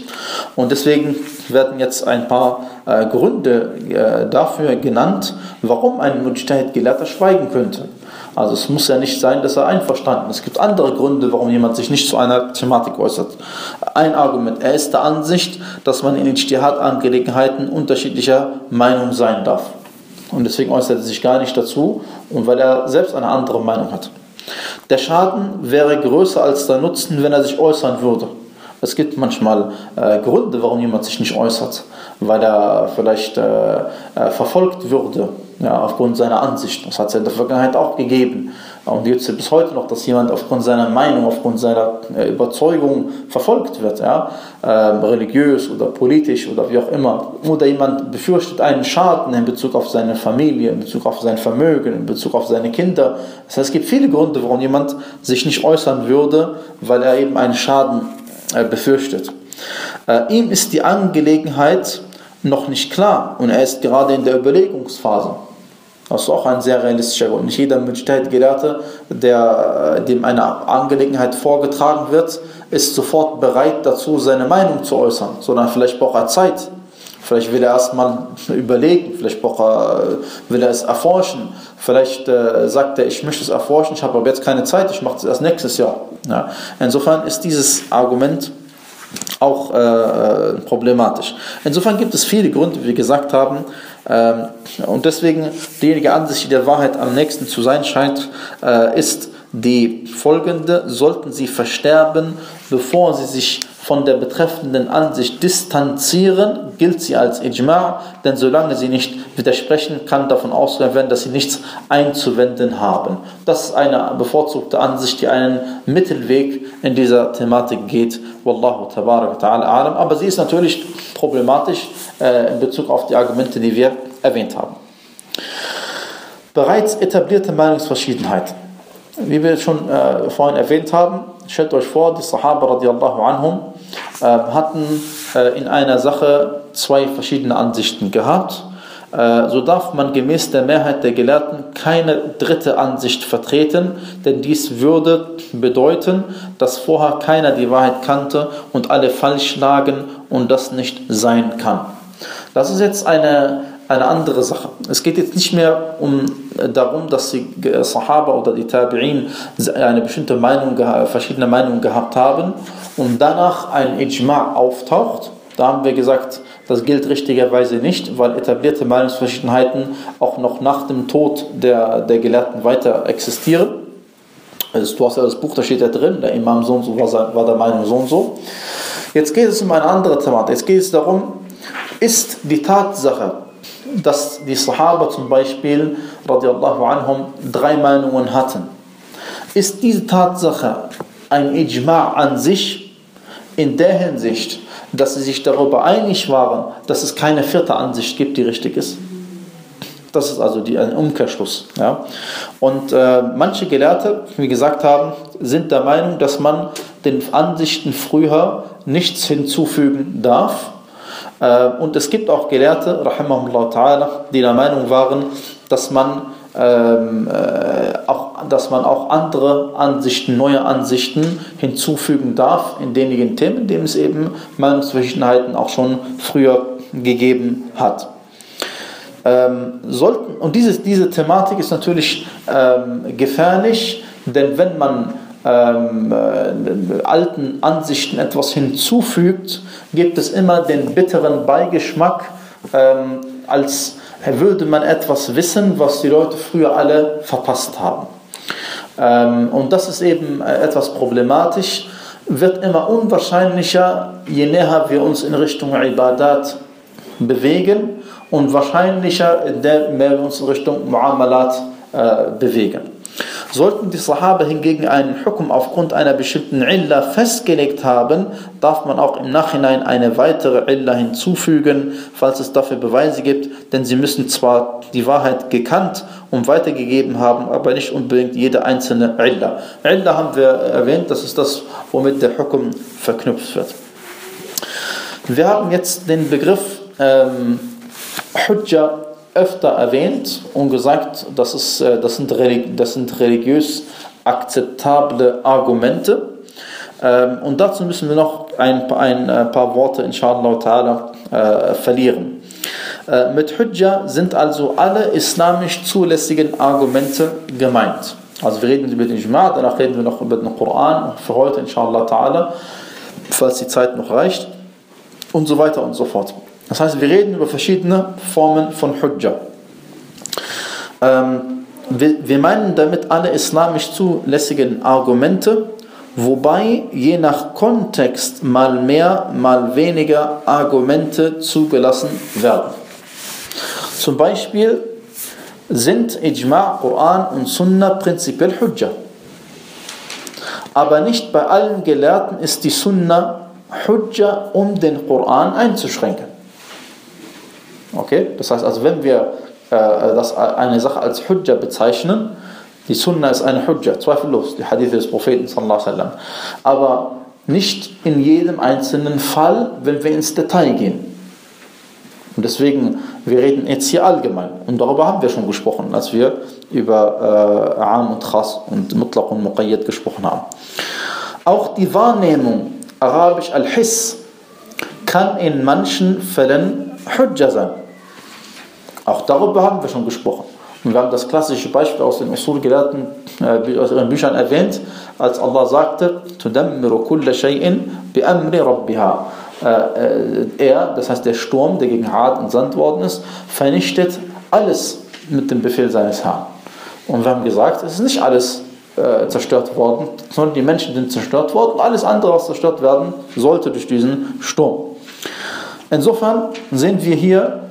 A: Und deswegen werden jetzt ein paar äh, Gründe äh, dafür genannt, warum ein Mujtahid-Gelehrter schweigen könnte. Also es muss ja nicht sein, dass er einverstanden ist. Es gibt andere Gründe, warum jemand sich nicht zu einer Thematik äußert. Ein Argument, er ist der Ansicht, dass man in Ijtihad-Angelegenheiten unterschiedlicher Meinung sein darf. Und deswegen äußert er sich gar nicht dazu und weil er selbst eine andere Meinung hat. Der Schaden wäre größer als der Nutzen, wenn er sich äußern würde. Es gibt manchmal äh, Gründe, warum jemand sich nicht äußert, weil er vielleicht äh, äh, verfolgt würde, ja, aufgrund seiner Ansicht. Das hat es in der Vergangenheit auch gegeben. Und gibt es bis heute noch, dass jemand aufgrund seiner Meinung, aufgrund seiner äh, Überzeugung verfolgt wird, ja? Äh, religiös oder politisch oder wie auch immer. Oder jemand befürchtet einen Schaden in Bezug auf seine Familie, in Bezug auf sein Vermögen, in Bezug auf seine Kinder. Das heißt, es gibt viele Gründe, warum jemand sich nicht äußern würde, weil er eben einen Schaden äh, befürchtet. Äh, ihm ist die Angelegenheit noch nicht klar und er ist gerade in der Überlegungsphase. Das ist auch ein sehr realistischer Grund. Nicht jeder Mujtahid-Gelehrte, der, äh, dem eine Angelegenheit vorgetragen wird, ist sofort bereit dazu, seine Meinung zu äußern, sondern vielleicht braucht er Zeit. Vielleicht will er erstmal überlegen, vielleicht er, will er es erforschen. Vielleicht äh, sagt er, ich möchte es erforschen, ich habe aber jetzt keine Zeit, ich mache es erst nächstes Jahr. Ja. Insofern ist dieses Argument auch äh, äh problematisch. Insofern gibt es viele Gründe, wie wir gesagt haben, und deswegen diejenige Ansicht, die der Wahrheit am nächsten zu sein scheint, äh, ist die folgende, sollten sie versterben, bevor sie sich von der betreffenden Ansicht distanzieren, gilt sie als Ijma', denn solange sie nicht widersprechen, kann davon ausgegangen werden, dass sie nichts einzuwenden haben. Das ist eine bevorzugte Ansicht, die einen Mittelweg in dieser Thematik geht. Wallahu tabarak ta'ala alam. Aber sie ist natürlich problematisch äh, in Bezug auf die Argumente, die wir erwähnt haben. Bereits etablierte Meinungsverschiedenheiten. Wie wir schon äh, vorhin erwähnt haben, stellt euch vor, die Sahaba radiallahu anhum äh, hatten äh, in einer Sache zwei verschiedene Ansichten gehabt. Äh, so darf man gemäß der Mehrheit der Gelehrten keine dritte Ansicht vertreten, denn dies würde bedeuten, dass vorher keiner die Wahrheit kannte und alle falsch lagen und das nicht sein kann. Das ist jetzt eine, eine andere Sache. Es geht jetzt nicht mehr um darum, dass die Sahaba oder die Tabi'in eine bestimmte Meinung, verschiedene Meinungen gehabt haben und danach ein Ijma' auftaucht. Da haben wir gesagt, das gilt richtigerweise nicht, weil etablierte Meinungsverschiedenheiten auch noch nach dem Tod der, der Gelehrten weiter existieren. Also du hast ja das Buch, da steht ja drin, der Imam so und so war, war der Meinung so und so. Jetzt geht es um eine andere Thematik. Jetzt geht es darum, ist die Tatsache, dass die Sahaba zum Beispiel radiallahu anhum, drei Meinungen hatten, ist diese Tatsache ein Ijma' an sich in der Hinsicht, dass sie sich darüber einig waren, dass es keine vierte Ansicht gibt, die richtig ist. Das ist also die, ein Umkehrschluss. Ja. Und äh, manche Gelehrte, wie gesagt haben, sind der Meinung, dass man den Ansichten früher nichts hinzufügen darf. Äh, und es gibt auch Gelehrte, die der Meinung waren, dass man ähm, äh, auch, dass man auch andere Ansichten, neue Ansichten hinzufügen darf in denjenigen Themen, in denen es eben Meinungsverschiedenheiten auch schon früher gegeben hat. Ähm, sollten, und dieses, diese Thematik ist natürlich ähm, gefährlich, denn wenn man ähm, äh, alten Ansichten etwas hinzufügt, gibt es immer den bitteren Beigeschmack ähm, als würde man etwas wissen, was die Leute früher alle verpasst haben. Ähm, und das ist eben äh, etwas problematisch, wird immer unwahrscheinlicher, je näher wir uns in Richtung Ibadat bewegen und wahrscheinlicher, in der wir uns Richtung Muamalat äh, bewegen. Sollten die Sahaba hingegen einen Hukum aufgrund einer bestimmten Illa festgelegt haben, darf man auch im Nachhinein eine weitere Illa hinzufügen, falls es dafür Beweise gibt, denn sie müssen zwar die Wahrheit gekannt und weitergegeben haben, aber nicht unbedingt jede einzelne Illa. Illa haben wir erwähnt, das ist das, womit der Hukum verknüpft wird. Wir haben jetzt den Begriff ähm, Hujja öfter erwähnt und gesagt, das, ist, äh, das, sind, das sind religiös akzeptable Argumente. Ähm, und dazu müssen wir noch ein, ein äh, paar Worte, inshallah ta'ala, äh, verlieren. Mit Hujja sind also alle islamisch zulässigen Argumente gemeint. Also wir reden über den Ijma', danach reden wir noch über den Koran, für heute inshallah ta'ala, falls die Zeit noch reicht, und so weiter und so fort. Das heißt, wir reden über verschiedene Formen von Hujja. Ähm, wir, wir meinen damit alle islamisch zulässigen Argumente, wobei je nach Kontext mal mehr, mal weniger Argumente zugelassen werden. Zum Beispiel sind Ijma', Koran und Sunnah prinzipiell Hujja. Aber nicht bei allen Gelehrten ist die Sunnah Hujja, um den Koran einzuschränken. Okay? Das heißt also, wenn wir äh, das eine Sache als Hujja bezeichnen, die Sunna ist eine Hujja, zweifellos, die Hadith des Propheten sallallahu alaihi. Aber nicht in jedem einzelnen Fall, wenn wir ins Detail gehen. Und deswegen, wir reden jetzt hier allgemein. Und darüber haben wir schon gesprochen, als wir über äh, Am und Khas und Mutlaq und Muqayyad gesprochen haben. Auch die Wahrnehmung, arabisch Al-Hiss, kann in manchen Fällen Hujja sein. Auch darüber haben wir schon gesprochen. Und wir haben das klassische Beispiel aus den Usul-Gelehrten äh, aus ihren Büchern erwähnt, als Allah sagte, تُدَمِّرُ كُلَّ شَيْءٍ بِأَمْرِ رَبِّهَا Er, das heißt der Sturm, der gegen Ad entsandt worden ist, vernichtet alles mit dem Befehl seines Herrn. Und wir haben gesagt, es ist nicht alles äh, zerstört worden, sondern die Menschen sind zerstört worden. Alles andere, was zerstört werden sollte durch diesen Sturm. Insofern sehen wir hier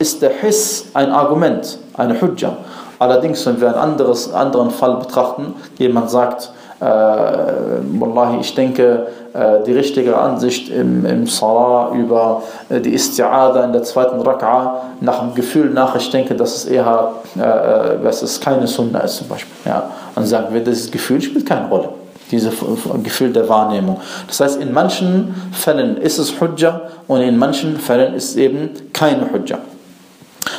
A: ist der Hiss ein Argument, eine Hujja. Allerdings, wenn wir einen anderes, anderen Fall betrachten, jemand sagt, äh, Wallahi, ich denke, äh, die richtige Ansicht im, im Salah über äh, die Isti'ada in der zweiten Rak'a, nach dem Gefühl nach, ich denke, dass es eher, äh, äh dass es keine Sunna ist zum Beispiel. Ja. Dann sagen wir, dieses Gefühl spielt keine Rolle dieses Gefühl der Wahrnehmung. Das heißt, in manchen Fällen ist es Hujja und in manchen Fällen ist es eben keine Hujja.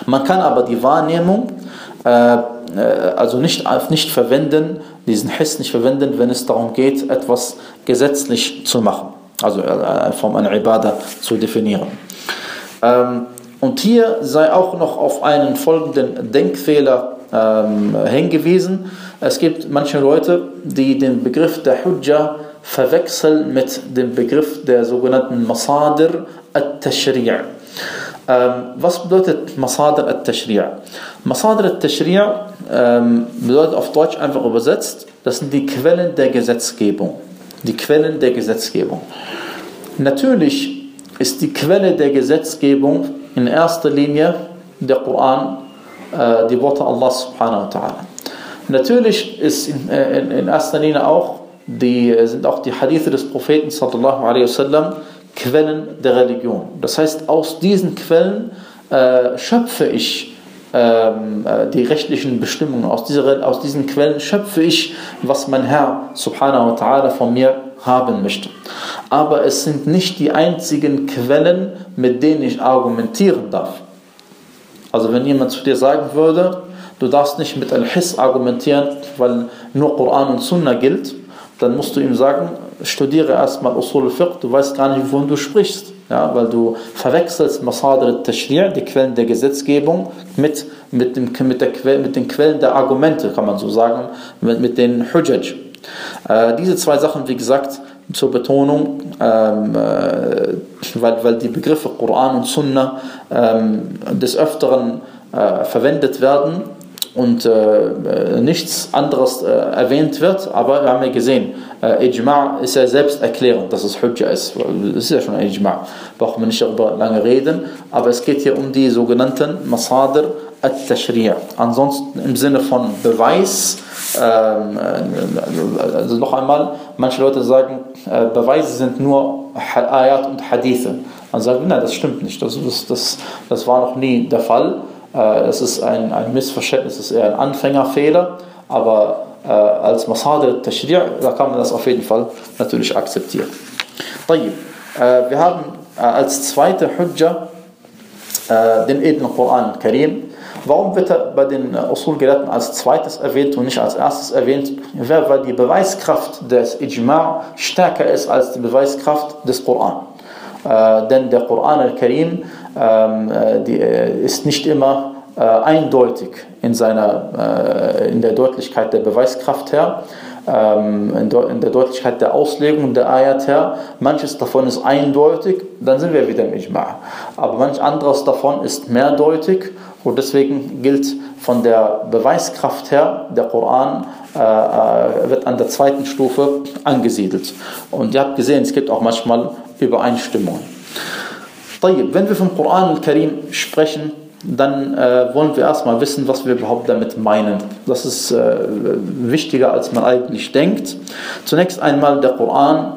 A: Man kann aber die Wahrnehmung äh, äh, also nicht, nicht verwenden, diesen Hiss nicht verwenden, wenn es darum geht, etwas gesetzlich zu machen. Also eine Form einer Ibadah zu definieren. Ähm, und hier sei auch noch auf einen folgenden Denkfehler ähm, hingewiesen. Es gibt manche Leute, die den Begriff der Hujja verwechseln mit dem Begriff der sogenannten Masadir al-Tashri'. Ähm, was bedeutet Masadir al-Tashri'? Masadir al-Tashri' ähm, bedeutet auf Deutsch einfach übersetzt, das sind die Quellen der Gesetzgebung. Die Quellen der Gesetzgebung. Natürlich ist die Quelle der Gesetzgebung in erster Linie der Koran, äh, die Worte Allah subhanahu wa ta'ala. Natürlich ist in, äh, in, erster Linie auch die, sind auch die Hadithe des Propheten sallallahu alaihi wasallam Quellen der Religion. Das heißt, aus diesen Quellen äh, schöpfe ich ähm, äh, die rechtlichen Bestimmungen, aus, dieser, aus diesen Quellen schöpfe ich, was mein Herr subhanahu wa ta'ala von mir haben möchte. Aber es sind nicht die einzigen Quellen, mit denen ich argumentieren darf. Also wenn jemand zu dir sagen würde, du darfst nicht mit Al-His argumentieren, weil nur Koran und Sunna gilt, dann musst du ihm sagen, studiere erstmal Usul al-Fiqh, du weißt gar nicht, wovon du sprichst. Ja, weil du verwechselst Masadir al-Tashri', die Quellen der Gesetzgebung, mit, mit, dem, mit, der mit den Quellen der Argumente, kann man so sagen, mit, mit den Hujjaj. Äh, diese zwei Sachen, wie gesagt, zur Betonung, ähm, äh, weil, weil die Begriffe Koran und Sunna ähm, des Öfteren äh, verwendet werden und äh, nichts anderes äh, erwähnt wird, aber wir haben ja gesehen, äh, Ijma' ist ja selbst erklärend, dass es Hujja ist. Das ist ja schon ein Ijma'. Brauchen wir nicht darüber lange reden, aber es geht hier um die sogenannten Masadir al-Tashri'. Ansonsten im Sinne von Beweis, ähm, äh, also noch einmal, manche Leute sagen, äh, Beweise sind nur Ayat und Hadithe. Man sagt, nein, das stimmt nicht. Das, das, das, das war noch nie der Fall. Es ist ein, ein Missverständnis, es ist eher ein Anfängerfehler, aber äh, als Masadir Tashri' da kann man das auf jeden Fall natürlich akzeptieren. طيب, äh, wir haben äh, als zweite Hujja äh, den edlen Koran Karim. Warum wird er bei den Usul-Gelehrten als zweites erwähnt und nicht als erstes erwähnt? Weil die Beweiskraft des Ijma' stärker ist als die Beweiskraft des Koran. Äh, denn der Koran al-Karim ähm, äh, ist nicht immer äh, eindeutig in, seiner, äh, in der Deutlichkeit der Beweiskraft her, ähm, in, der Deutlichkeit der Auslegung der Ayat her. Manches davon ist eindeutig, dann sind wir wieder im Ijma'. Aber manch anderes davon ist mehrdeutig und deswegen gilt von der Beweiskraft her, der Koran äh, äh wird an der zweiten Stufe angesiedelt. Und ihr habt gesehen, es gibt auch manchmal Übereinstimmungen. Wenn wir vom Koran al-Karim sprechen, dann äh, wollen wir erstmal wissen, was wir überhaupt damit meinen. Das ist äh, wichtiger, als man eigentlich denkt. Zunächst einmal, der Koran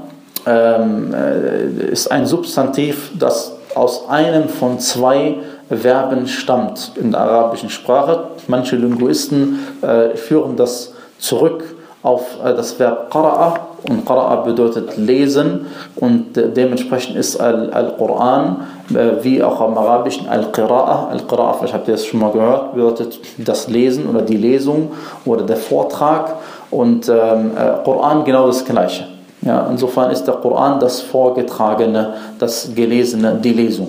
A: ähm, äh, ist ein Substantiv, das aus einem von zwei Verben stammt in der arabischen Sprache. Manche Linguisten äh, führen das zurück auf äh, das Verb qara'a und qara'a bedeutet lesen und äh, dementsprechend ist Al-Quran äh, wie auch am Arabischen Al-Qira'a. Al-Qira'a, vielleicht habt ihr das schon mal gehört, bedeutet das Lesen oder die Lesung oder der Vortrag und ähm, Quran genau das gleiche. Ja, insofern ist der Koran das Vorgetragene, das Gelesene, die Lesung.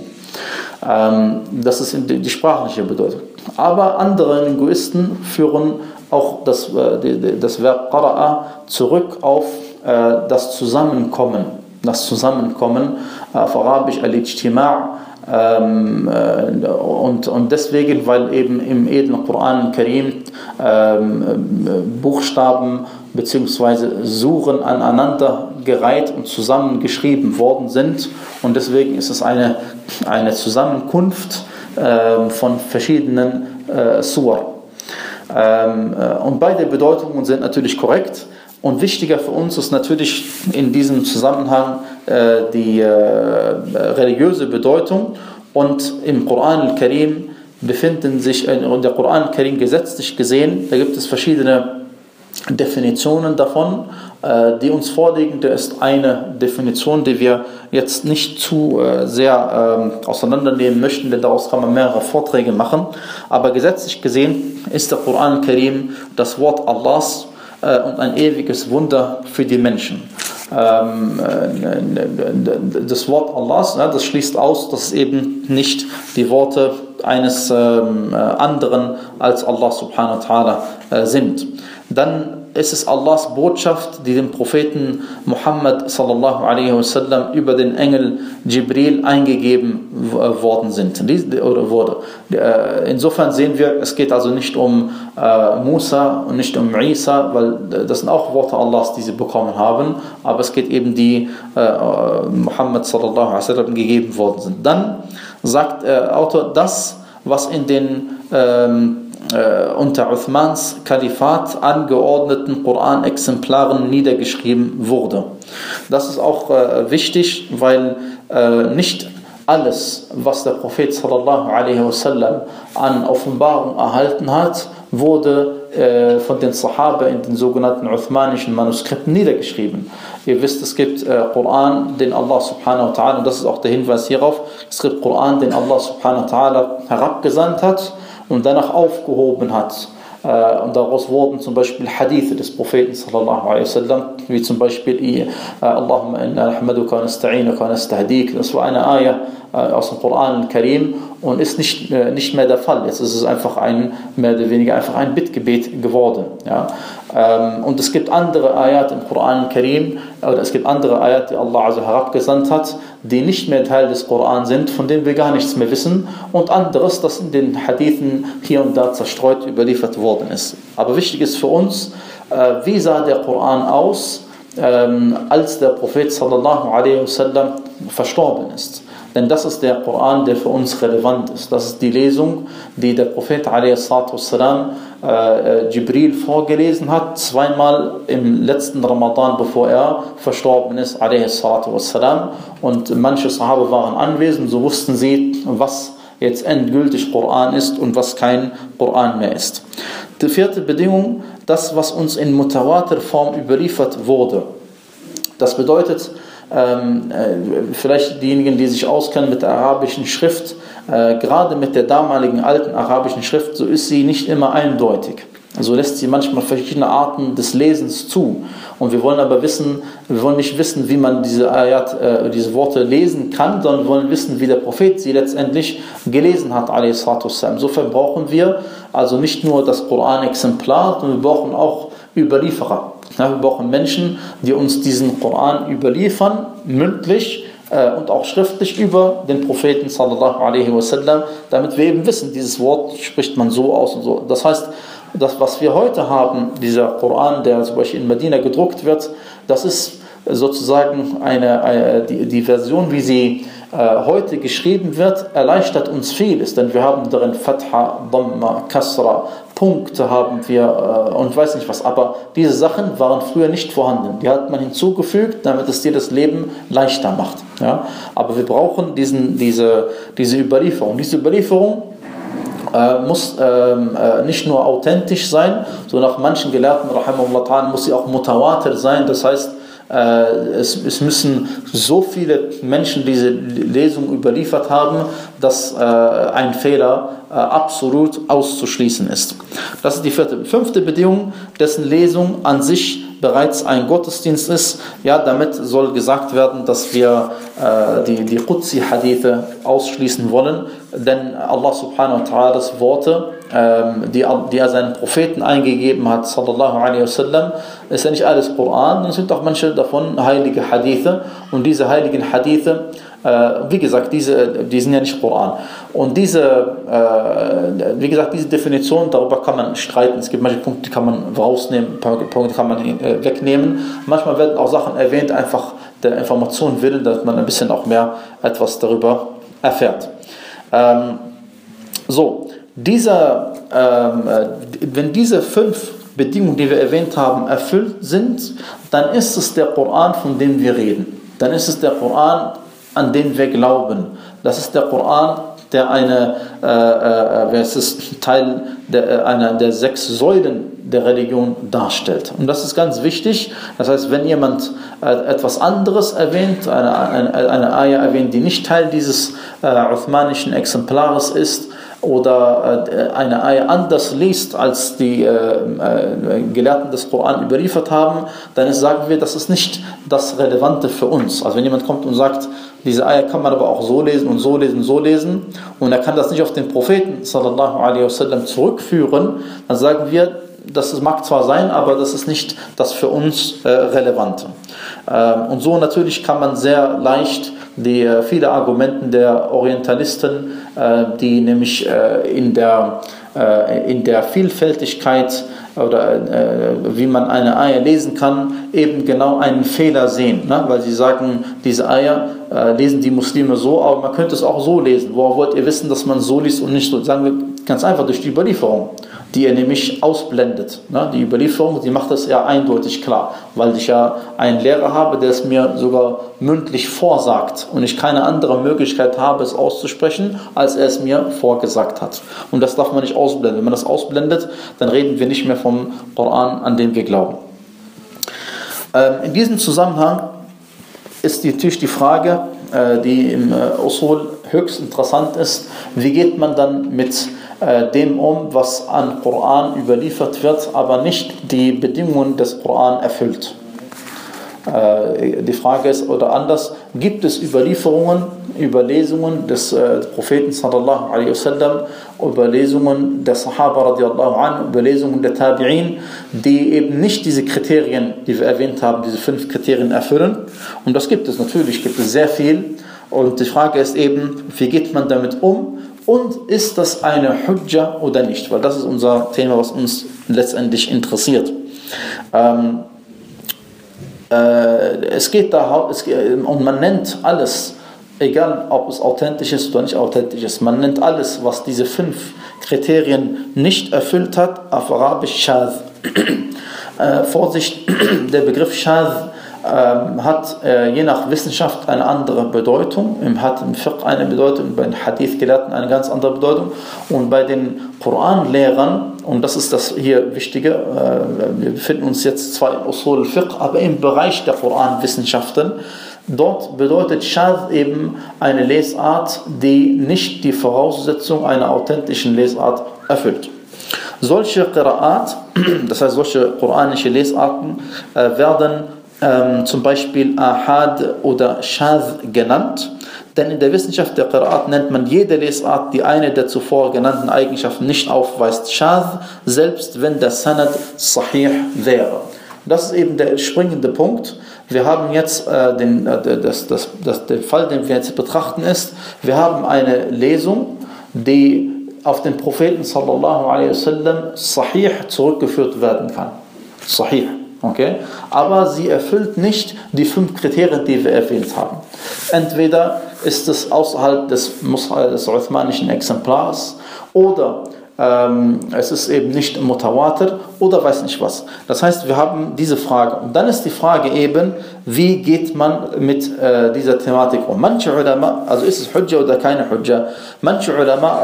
A: Ähm, das ist die sprachliche Bedeutung. Aber andere Linguisten führen auch das, äh, das Verb qara'a zurück auf äh, das Zusammenkommen. Das Zusammenkommen, auf Arabisch al-Ijtima' ähm, äh, und, und deswegen, weil eben im edlen Koran Karim ähm, Buchstaben bzw. Suren aneinander gereiht und zusammengeschrieben worden sind und deswegen ist es eine, eine Zusammenkunft äh, von verschiedenen äh, Sur. Ähm, äh, und beide Bedeutungen sind natürlich korrekt. Und wichtiger für uns ist natürlich in diesem Zusammenhang äh, die äh, religiöse Bedeutung. Und im Koran al-Karim befinden sich, äh, der Koran al-Karim gesetzlich gesehen, da gibt es verschiedene Definitionen davon. Äh, die uns vorliegende ist eine Definition, die wir jetzt nicht zu äh, sehr ähm, auseinandernehmen möchten, denn daraus kann man mehrere Vorträge machen. Aber gesetzlich gesehen ist der Koran Karim das Wort Allahs äh, und ein ewiges Wunder für die Menschen. Ähm, das Wort Allahs, das schließt aus, dass es eben nicht die Worte eines ähm, anderen als Allah subhanahu wa ta'ala sind. Dann es ist Allahs Botschaft, die dem Propheten Muhammad sallallahu alaihi wasallam über den Engel Jibril eingegeben äh, worden sind. Äh, insofern sehen wir, es geht also nicht um äh, Musa und nicht um Isa, weil das sind auch Worte Allahs, die sie bekommen haben, aber es geht eben die Muhammad sallallahu alaihi wasallam gegeben worden sind. Dann sagt der Autor das, was in den ähm, äh, unter Uthmans Kalifat angeordneten Koran-Exemplaren niedergeschrieben wurde. Das ist auch äh, wichtig, weil äh, nicht alles, was der Prophet sallallahu alaihi wasallam an Offenbarung erhalten hat, wurde äh, von den Sahaba in den sogenannten Uthmanischen Manuskripten niedergeschrieben. Ihr wisst, es gibt äh, Koran, den Allah subhanahu wa ta'ala, und das ist auch der Hinweis hierauf, es gibt Koran, den Allah subhanahu wa ta'ala herabgesandt hat und danach aufgehoben hat. Äh, und daraus wurden zum Beispiel Hadithe des Propheten sallallahu alaihi wasallam, wie zum Beispiel äh, Allahumma inna nahmaduka wa nasta'inuka wa nastahdik. Das war eine Ayah äh, aus dem Koran al-Karim und ist nicht, äh, nicht mehr der Fall. Jetzt ist es einfach ein, mehr oder weniger einfach ein Bittgebet geworden. Ja? Ähm, und es gibt andere Ayat im Koran Karim, oder es gibt andere Ayat, die Allah also herabgesandt hat, die nicht mehr Teil des Koran sind, von denen wir gar nichts mehr wissen, und anderes, das in den Hadithen hier und da zerstreut überliefert worden ist. Aber wichtig ist für uns, äh, wie sah der Koran aus, ähm, als der Prophet sallallahu alaihi wasallam verstorben ist. Denn das ist der Koran, der für uns relevant ist. Das ist die Lesung, die der Prophet والسلام, äh, Jibril vorgelesen hat, zweimal im letzten Ramadan, bevor er verstorben ist. والسلام. Und manche Sahabe waren anwesend, so wussten sie, was jetzt endgültig Koran ist und was kein Koran mehr ist. Die vierte Bedingung, das, was uns in Mutawatir-Form überliefert wurde. Das bedeutet, ähm, äh, vielleicht diejenigen, die sich auskennen mit der arabischen Schrift, äh, gerade mit der damaligen alten arabischen Schrift, so ist sie nicht immer eindeutig. Also lässt sie manchmal verschiedene Arten des Lesens zu. Und wir wollen aber wissen, wir wollen nicht wissen, wie man diese Ayat, äh, diese Worte lesen kann, sondern wir wollen wissen, wie der Prophet sie letztendlich gelesen hat. Insofern brauchen wir also nicht nur das Koran-Exemplar, sondern wir brauchen auch Überlieferer. Wir brauchen Menschen, die uns diesen Koran überliefern, mündlich äh, und auch schriftlich über den Propheten sallallahu alaihi wasallam, damit wir eben wissen, dieses Wort spricht man so aus und so. Das heißt, das, was wir heute haben, dieser Koran, der zum Beispiel in Medina gedruckt wird, das ist sozusagen eine, eine die, die Version, wie sie äh, heute geschrieben wird, erleichtert uns vieles, denn wir haben darin Fatha, Dhamma, Kasra, Punkte haben wir äh, und weiß nicht was, aber diese Sachen waren früher nicht vorhanden. Die hat man hinzugefügt, damit es dir das Leben leichter macht. Ja? Aber wir brauchen diesen, diese, diese Überlieferung. Diese Überlieferung äh, muss ähm, äh, nicht nur authentisch sein, so nach manchen Gelehrten, muss sie auch mutawatir sein, das heißt, es, es, müssen so viele Menschen diese Lesung überliefert haben, dass äh, ein Fehler äh, absolut auszuschließen ist. Das ist die vierte. Fünfte Bedingung, dessen Lesung an sich bereits ein Gottesdienst ist, ja, damit soll gesagt werden, dass wir äh, die, die Qudsi-Hadithe ausschließen wollen, denn Allah subhanahu wa ta'ala's Worte, ähm, die, die er seinen Propheten eingegeben hat, sallallahu alaihi wasallam, ist ja nicht alles Koran, es sind auch manche davon heilige Hadithe. Und diese heiligen Hadithe wie gesagt, diese, die sind ja nicht Koran. Und diese, äh, wie gesagt, diese Definition, darüber kann man streiten. Es gibt manche Punkte, die kann man rausnehmen, Punkte kann man äh, wegnehmen. Manchmal werden auch Sachen erwähnt, einfach der Information willen, dass man ein bisschen auch mehr etwas darüber erfährt. Ähm, so, dieser, ähm, wenn diese fünf Bedingungen, die wir erwähnt haben, erfüllt sind, dann ist es der Koran, von dem wir reden. Dann ist es der Koran, an den wir glauben. Das ist der Koran, der eine, äh, äh, es ist Teil der, äh, einer der sechs Säulen der Religion darstellt. Und das ist ganz wichtig. Das heißt, wenn jemand äh, etwas anderes erwähnt, eine, eine, eine Ayah erwähnt, die nicht Teil dieses äh, uthmanischen Exemplares ist, oder äh, eine Ayah anders liest, als die äh, äh, Gelehrten des Koran überliefert haben, dann sagen wir, das ist nicht das Relevante für uns. Also wenn jemand kommt und sagt, diese Ayah kann man aber auch so lesen und so lesen und so lesen und er kann das nicht auf den Propheten sallallahu alaihi wasallam zurückführen, dann sagen wir, das mag zwar sein, aber das ist nicht das für uns äh, Relevante. Ähm, und so natürlich kann man sehr leicht die äh, viele Argumenten der Orientalisten, äh, die nämlich äh, in der, in der Vielfältigkeit oder wie man eine Eier lesen kann, eben genau einen Fehler sehen. Ne? Weil sie sagen, diese Eier lesen die Muslime so, aber man könnte es auch so lesen. Woher wollt ihr wissen, dass man so liest und nicht so? Sagen wir ganz einfach durch die Überlieferung die er nämlich ausblendet. Ne? Die Überlieferung, die macht das ja eindeutig klar, weil ich ja einen Lehrer habe, der es mir sogar mündlich vorsagt und ich keine andere Möglichkeit habe, es auszusprechen, als er es mir vorgesagt hat. Und das darf man nicht ausblenden. Wenn man das ausblendet, dann reden wir nicht mehr vom Koran, an den wir glauben. Ähm, in diesem Zusammenhang ist natürlich die Frage, äh, die im äh, Usul höchst interessant ist, wie geht man dann mit äh, dem um, was an Koran überliefert wird, aber nicht die Bedingungen des Koran erfüllt. Äh, die Frage ist, oder anders, gibt es Überlieferungen, Überlesungen des äh, Propheten sallallahu alaihi wasallam, Überlesungen der Sahaba radiallahu anhu, Überlesungen der Tabi'in, die eben nicht diese Kriterien, die wir erwähnt haben, diese fünf Kriterien erfüllen. Und das gibt es natürlich, gibt es sehr viel. Und die Frage ist eben, wie geht man damit um? Und ist das eine Hujja oder nicht? Weil das ist unser Thema, was uns letztendlich interessiert. Ähm, äh, es geht da, es, und man nennt alles, egal ob es authentisch ist oder nicht authentisch ist, man nennt alles, was diese fünf Kriterien nicht erfüllt hat, auf Arabisch Shadh. äh, Vorsicht, der Begriff Shadh ähm, hat äh, je nach Wissenschaft eine andere Bedeutung. Hat im Fiqh eine Bedeutung, bei den Hadith-Gelehrten eine ganz andere Bedeutung. Und bei den Koranlehrern, und das ist das hier Wichtige, äh, wir befinden uns jetzt zwar im Usul al-Fiqh, aber im Bereich der Koranwissenschaften, Dort bedeutet Shadh eben eine Lesart, die nicht die Voraussetzung einer authentischen Lesart erfüllt. Solche Qira'at, das heißt solche koranische Lesarten, äh, werden ähm, zum Beispiel Ahad oder Shadh genannt. Denn in der Wissenschaft der Qira'at nennt man jede Lesart, die eine der zuvor genannten Eigenschaften nicht aufweist, Shadh, selbst wenn der Sanad Sahih wäre. Das ist eben der springende Punkt. Wir haben jetzt äh, den, äh, das, das, das, der Fall, den wir jetzt betrachten, ist, wir haben eine Lesung, die auf den Propheten sallallahu alaihi wasallam sahih zurückgeführt werden kann. Sahih. Okay? Aber sie erfüllt nicht die fünf Kriterien, die wir erwähnt haben. Entweder ist es außerhalb des, des uthmanischen Exemplars oder ähm, es ist eben nicht Mutawatir oder weiß nicht was. Das heißt, wir haben diese Frage. Und dann ist die Frage eben, wie geht man mit äh, dieser Thematik um? Manche Ulama, also ist es Hujja oder keine Hujja? Manche Ulama,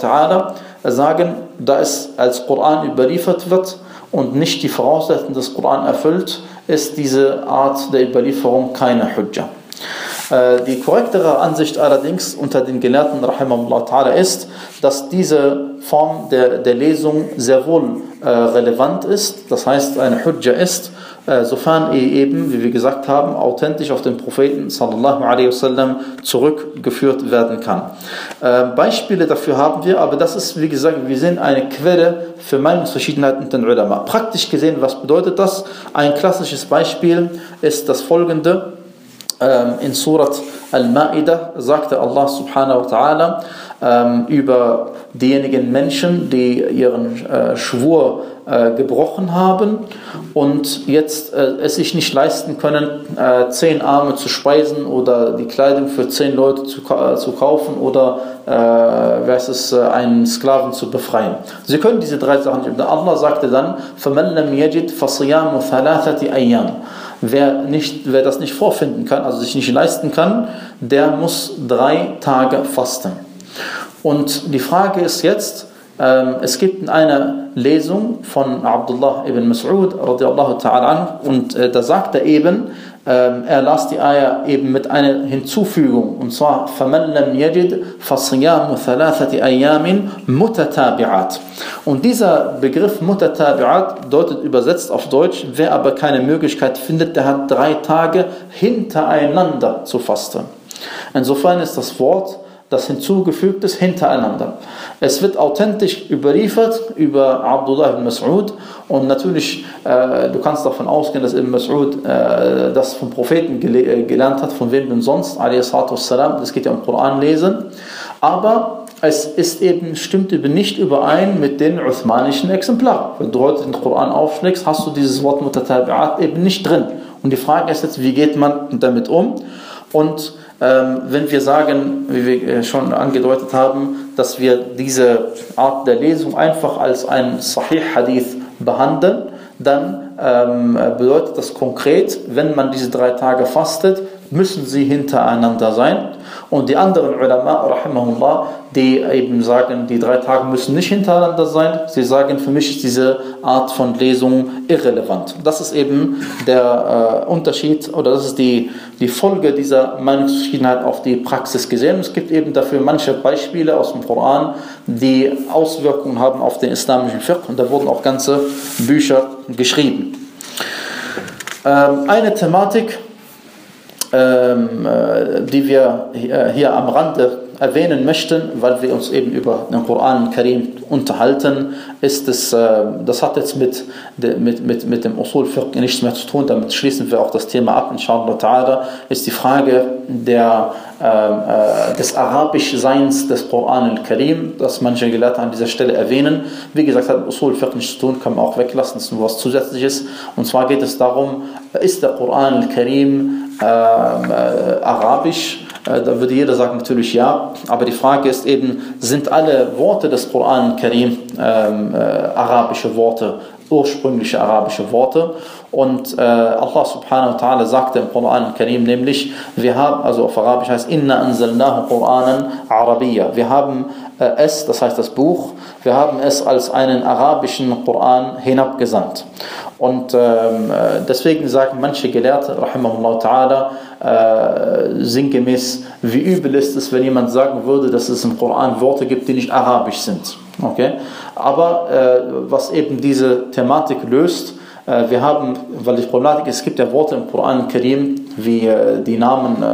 A: ta'ala, sagen, da es als Koran überliefert wird, und nicht die Voraussetzungen des Koran erfüllt, ist diese Art der Überlieferung keine Hujja. Äh, die korrektere Ansicht allerdings unter den Gelehrten ta'ala ist, dass diese Form der, der Lesung sehr wohl äh, relevant ist, das heißt eine Hujja ist, äh, sofern er eben, wie wir gesagt haben, authentisch auf den Propheten sallallahu alaihi wasallam zurückgeführt werden kann. Äh, Beispiele dafür haben wir, aber das ist, wie gesagt, wir sehen eine Quelle für Meinungsverschiedenheiten unter den Ulama. Praktisch gesehen, was bedeutet das? Ein klassisches Beispiel ist das folgende. Ähm, in Surat Al-Ma'idah sagte Allah subhanahu wa ta'ala ähm, über diejenigen Menschen, die ihren äh, Schwur äh, gebrochen haben und jetzt äh, es sich nicht leisten können, zehn Arme zu speisen oder die Kleidung für zehn Leute zu, zu kaufen oder äh, es, einen Sklaven zu befreien. Sie können diese drei Sachen nicht. Allah sagte dann, فَمَنْ لَمْ يَجِدْ فَصِيَامُ ثَلَاثَةِ أَيَّامٍ Wer, nicht, wer das nicht vorfinden kann, also sich nicht leisten kann, der muss drei Tage fasten. Und die Frage ist jetzt, ähm, es gibt eine Lesung von Abdullah ibn Mas'ud und äh, da sagt er eben, ähm, er las die Eier eben mit einer Hinzufügung und zwar فَمَنْ لَمْ يَجِدْ فَصِيَامُ ثَلَاثَةِ أَيَّامٍ مُتَتَابِعَاتٍ Und dieser Begriff Mutatabi'at deutet übersetzt auf Deutsch, wer aber keine Möglichkeit findet, der hat drei Tage hintereinander zu fasten. Insofern ist das Wort das hinzugefügt ist, hintereinander. Es wird authentisch überliefert über Abdullah ibn Mas'ud und natürlich, äh, du kannst davon ausgehen, dass Ibn Mas'ud äh, das vom Propheten gele äh, gelernt hat, von wem denn sonst, das geht ja um Koran lesen, aber es ist eben, stimmt eben nicht überein mit den uthmanischen Exemplaren. Wenn du heute den Koran aufschlägst, hast du dieses Wort Mutatabi'at eben nicht drin. Und die Frage ist jetzt, wie geht man damit um? Und wenn wir sagen, wie wir äh, schon angedeutet haben, dass wir diese Art der Lesung einfach als ein Sahih-Hadith behandeln, dann ähm, bedeutet das konkret, wenn man diese drei Tage fastet, müssen sie hintereinander sein. Und die anderen Ulama, rahimahullah, die eben sagen, die drei Tage müssen nicht hintereinander sein. Sie sagen, für mich ist diese Art von Lesung irrelevant. Das ist eben der äh, Unterschied oder das ist die, die Folge dieser Meinungsverschiedenheit auf die Praxis gesehen. Es gibt eben dafür manche Beispiele aus dem Koran, die Auswirkungen haben auf den islamischen Fiqh und da wurden auch ganze Bücher geschrieben. Ähm, eine Thematik, ähm, äh, die wir hier am Rande erwähnen möchten, weil wir uns eben über den Koran Karim unterhalten, ist es, äh, das hat jetzt mit, mit, mit, mit dem Usul Fiqh nichts mehr zu tun, damit schließen wir auch das Thema ab, inshallah ta'ala, ist die Frage der, äh, äh des Arabischseins des Koran Karim, das manche Gelehrte an dieser Stelle erwähnen. Wie gesagt, hat Usul Fiqh nichts zu tun, kann man auch weglassen, das ist nur was Zusätzliches. Und zwar geht es darum, ist der Koran Karim äh, äh, arabisch? Äh, da würde jeder sagen natürlich ja, aber die Frage ist eben, sind alle Worte des Koran Karim ähm, äh, arabische Worte, ursprüngliche arabische Worte? Und äh, Allah subhanahu wa ta'ala sagte im Koran Karim nämlich, wir haben, also auf Arabisch heißt, Inna anzalnahu Quranan Arabiya. Wir haben äh, es, das heißt das Buch, wir haben es als einen arabischen Koran hinabgesandt. Und ähm, äh, deswegen sagen manche Gelehrte, rahimahullah ta'ala, äh, sinngemäß, wie übel ist es, wenn jemand sagen würde, dass es im Koran Worte gibt, die nicht arabisch sind. Okay? Aber äh, was eben diese Thematik löst, äh, wir haben, weil die Problematik ist, es gibt ja Worte im Koran Karim, wie äh, die Namen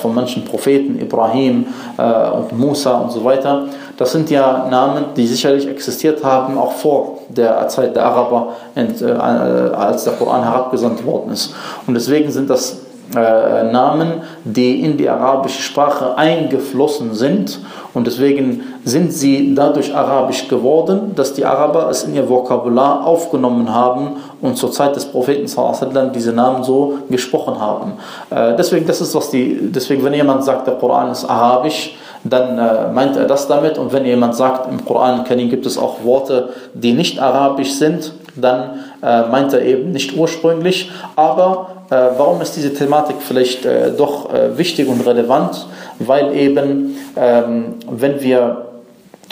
A: von manchen Propheten, Ibrahim und Musa und so weiter. Das sind ja Namen, die sicherlich existiert haben, auch vor der Zeit der Araber, als der Koran herabgesandt worden ist. Und deswegen sind das äh, Namen, die in die arabische Sprache eingeflossen sind und deswegen sind sie dadurch arabisch geworden, dass die Araber es in ihr Vokabular aufgenommen haben und zur Zeit des Propheten diese Namen so gesprochen haben. Äh, deswegen, das ist was die, deswegen, wenn jemand sagt, der Koran ist arabisch, dann äh, meint er das damit. Und wenn jemand sagt, im Koran gibt es auch Worte, die nicht arabisch sind, dann äh, meint er eben nicht ursprünglich. Aber äh, warum ist diese Thematik vielleicht äh, doch äh, wichtig und relevant? Weil eben, ähm, wenn wir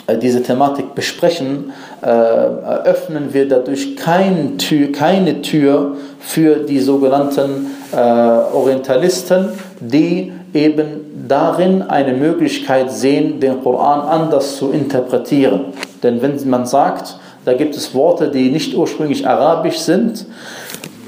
A: äh, diese Thematik besprechen, öffnen wir dadurch kein Tür, keine Tür für die sogenannten Orientalisten, die eben darin eine Möglichkeit sehen, den Koran anders zu interpretieren. Denn wenn man sagt, da gibt es Worte, die nicht ursprünglich arabisch sind,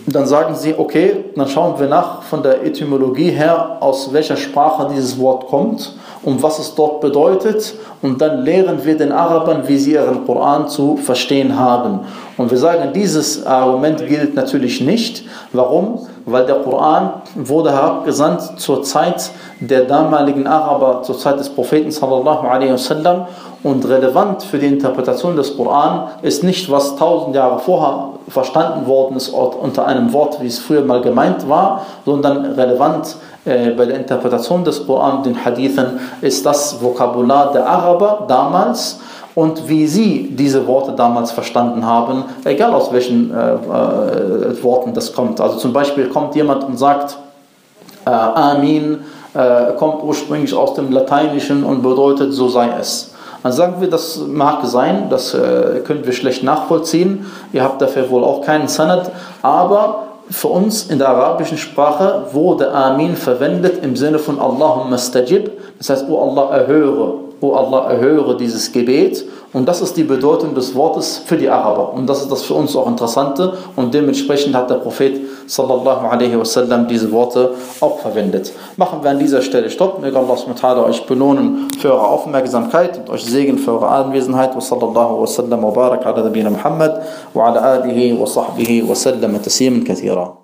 A: dann sagen sie, okay, dann schauen wir nach von der Etymologie her, aus welcher Sprache dieses Wort kommt und was es dort bedeutet. Und dann lehren wir den Arabern, wie sie ihren Koran zu verstehen haben. Und wir sagen, dieses Argument gilt natürlich nicht. Warum? Weil der Koran wurde herabgesandt zur Zeit der damaligen Araber, zur Zeit des Propheten sallallahu alaihi wasallam. Und relevant für die Interpretation des Koran ist nicht, was tausend Jahre vorher verstanden worden ist unter einem Wort, wie es früher mal gemeint war, sondern relevant äh, bei der Interpretation des Koran, den Hadithen, ist das Vokabular der Araber damals und wie sie diese Worte damals verstanden haben, egal aus welchen äh, äh, Worten das kommt. Also zum Beispiel kommt jemand und sagt, äh, Amin äh, kommt ursprünglich aus dem Lateinischen und bedeutet, so sei es. Dann sagen wir, das mag sein, das äh, können wir schlecht nachvollziehen. Ihr habt dafür wohl auch keinen Sanad, aber für uns in der arabischen Sprache wurde Amin verwendet im Sinne von Allahumma stajib, das heißt, oh Allah, erhöre, oh Allah, erhöre dieses Gebet und das ist die Bedeutung des Wortes für die Araber. Und das ist das für uns auch Interessante. Und dementsprechend hat der Prophet sallallahu alaihi wasallam diese Worte auch verwendet. Machen wir an dieser Stelle Stopp. Möge Allah subhanahu euch belohnen für eure Aufmerksamkeit und euch segnen für eure Anwesenheit. Wa sallallahu wa sallam wa barak ala nabina Muhammad wa ala alihi wa sahbihi wa sallam tasliman kathira.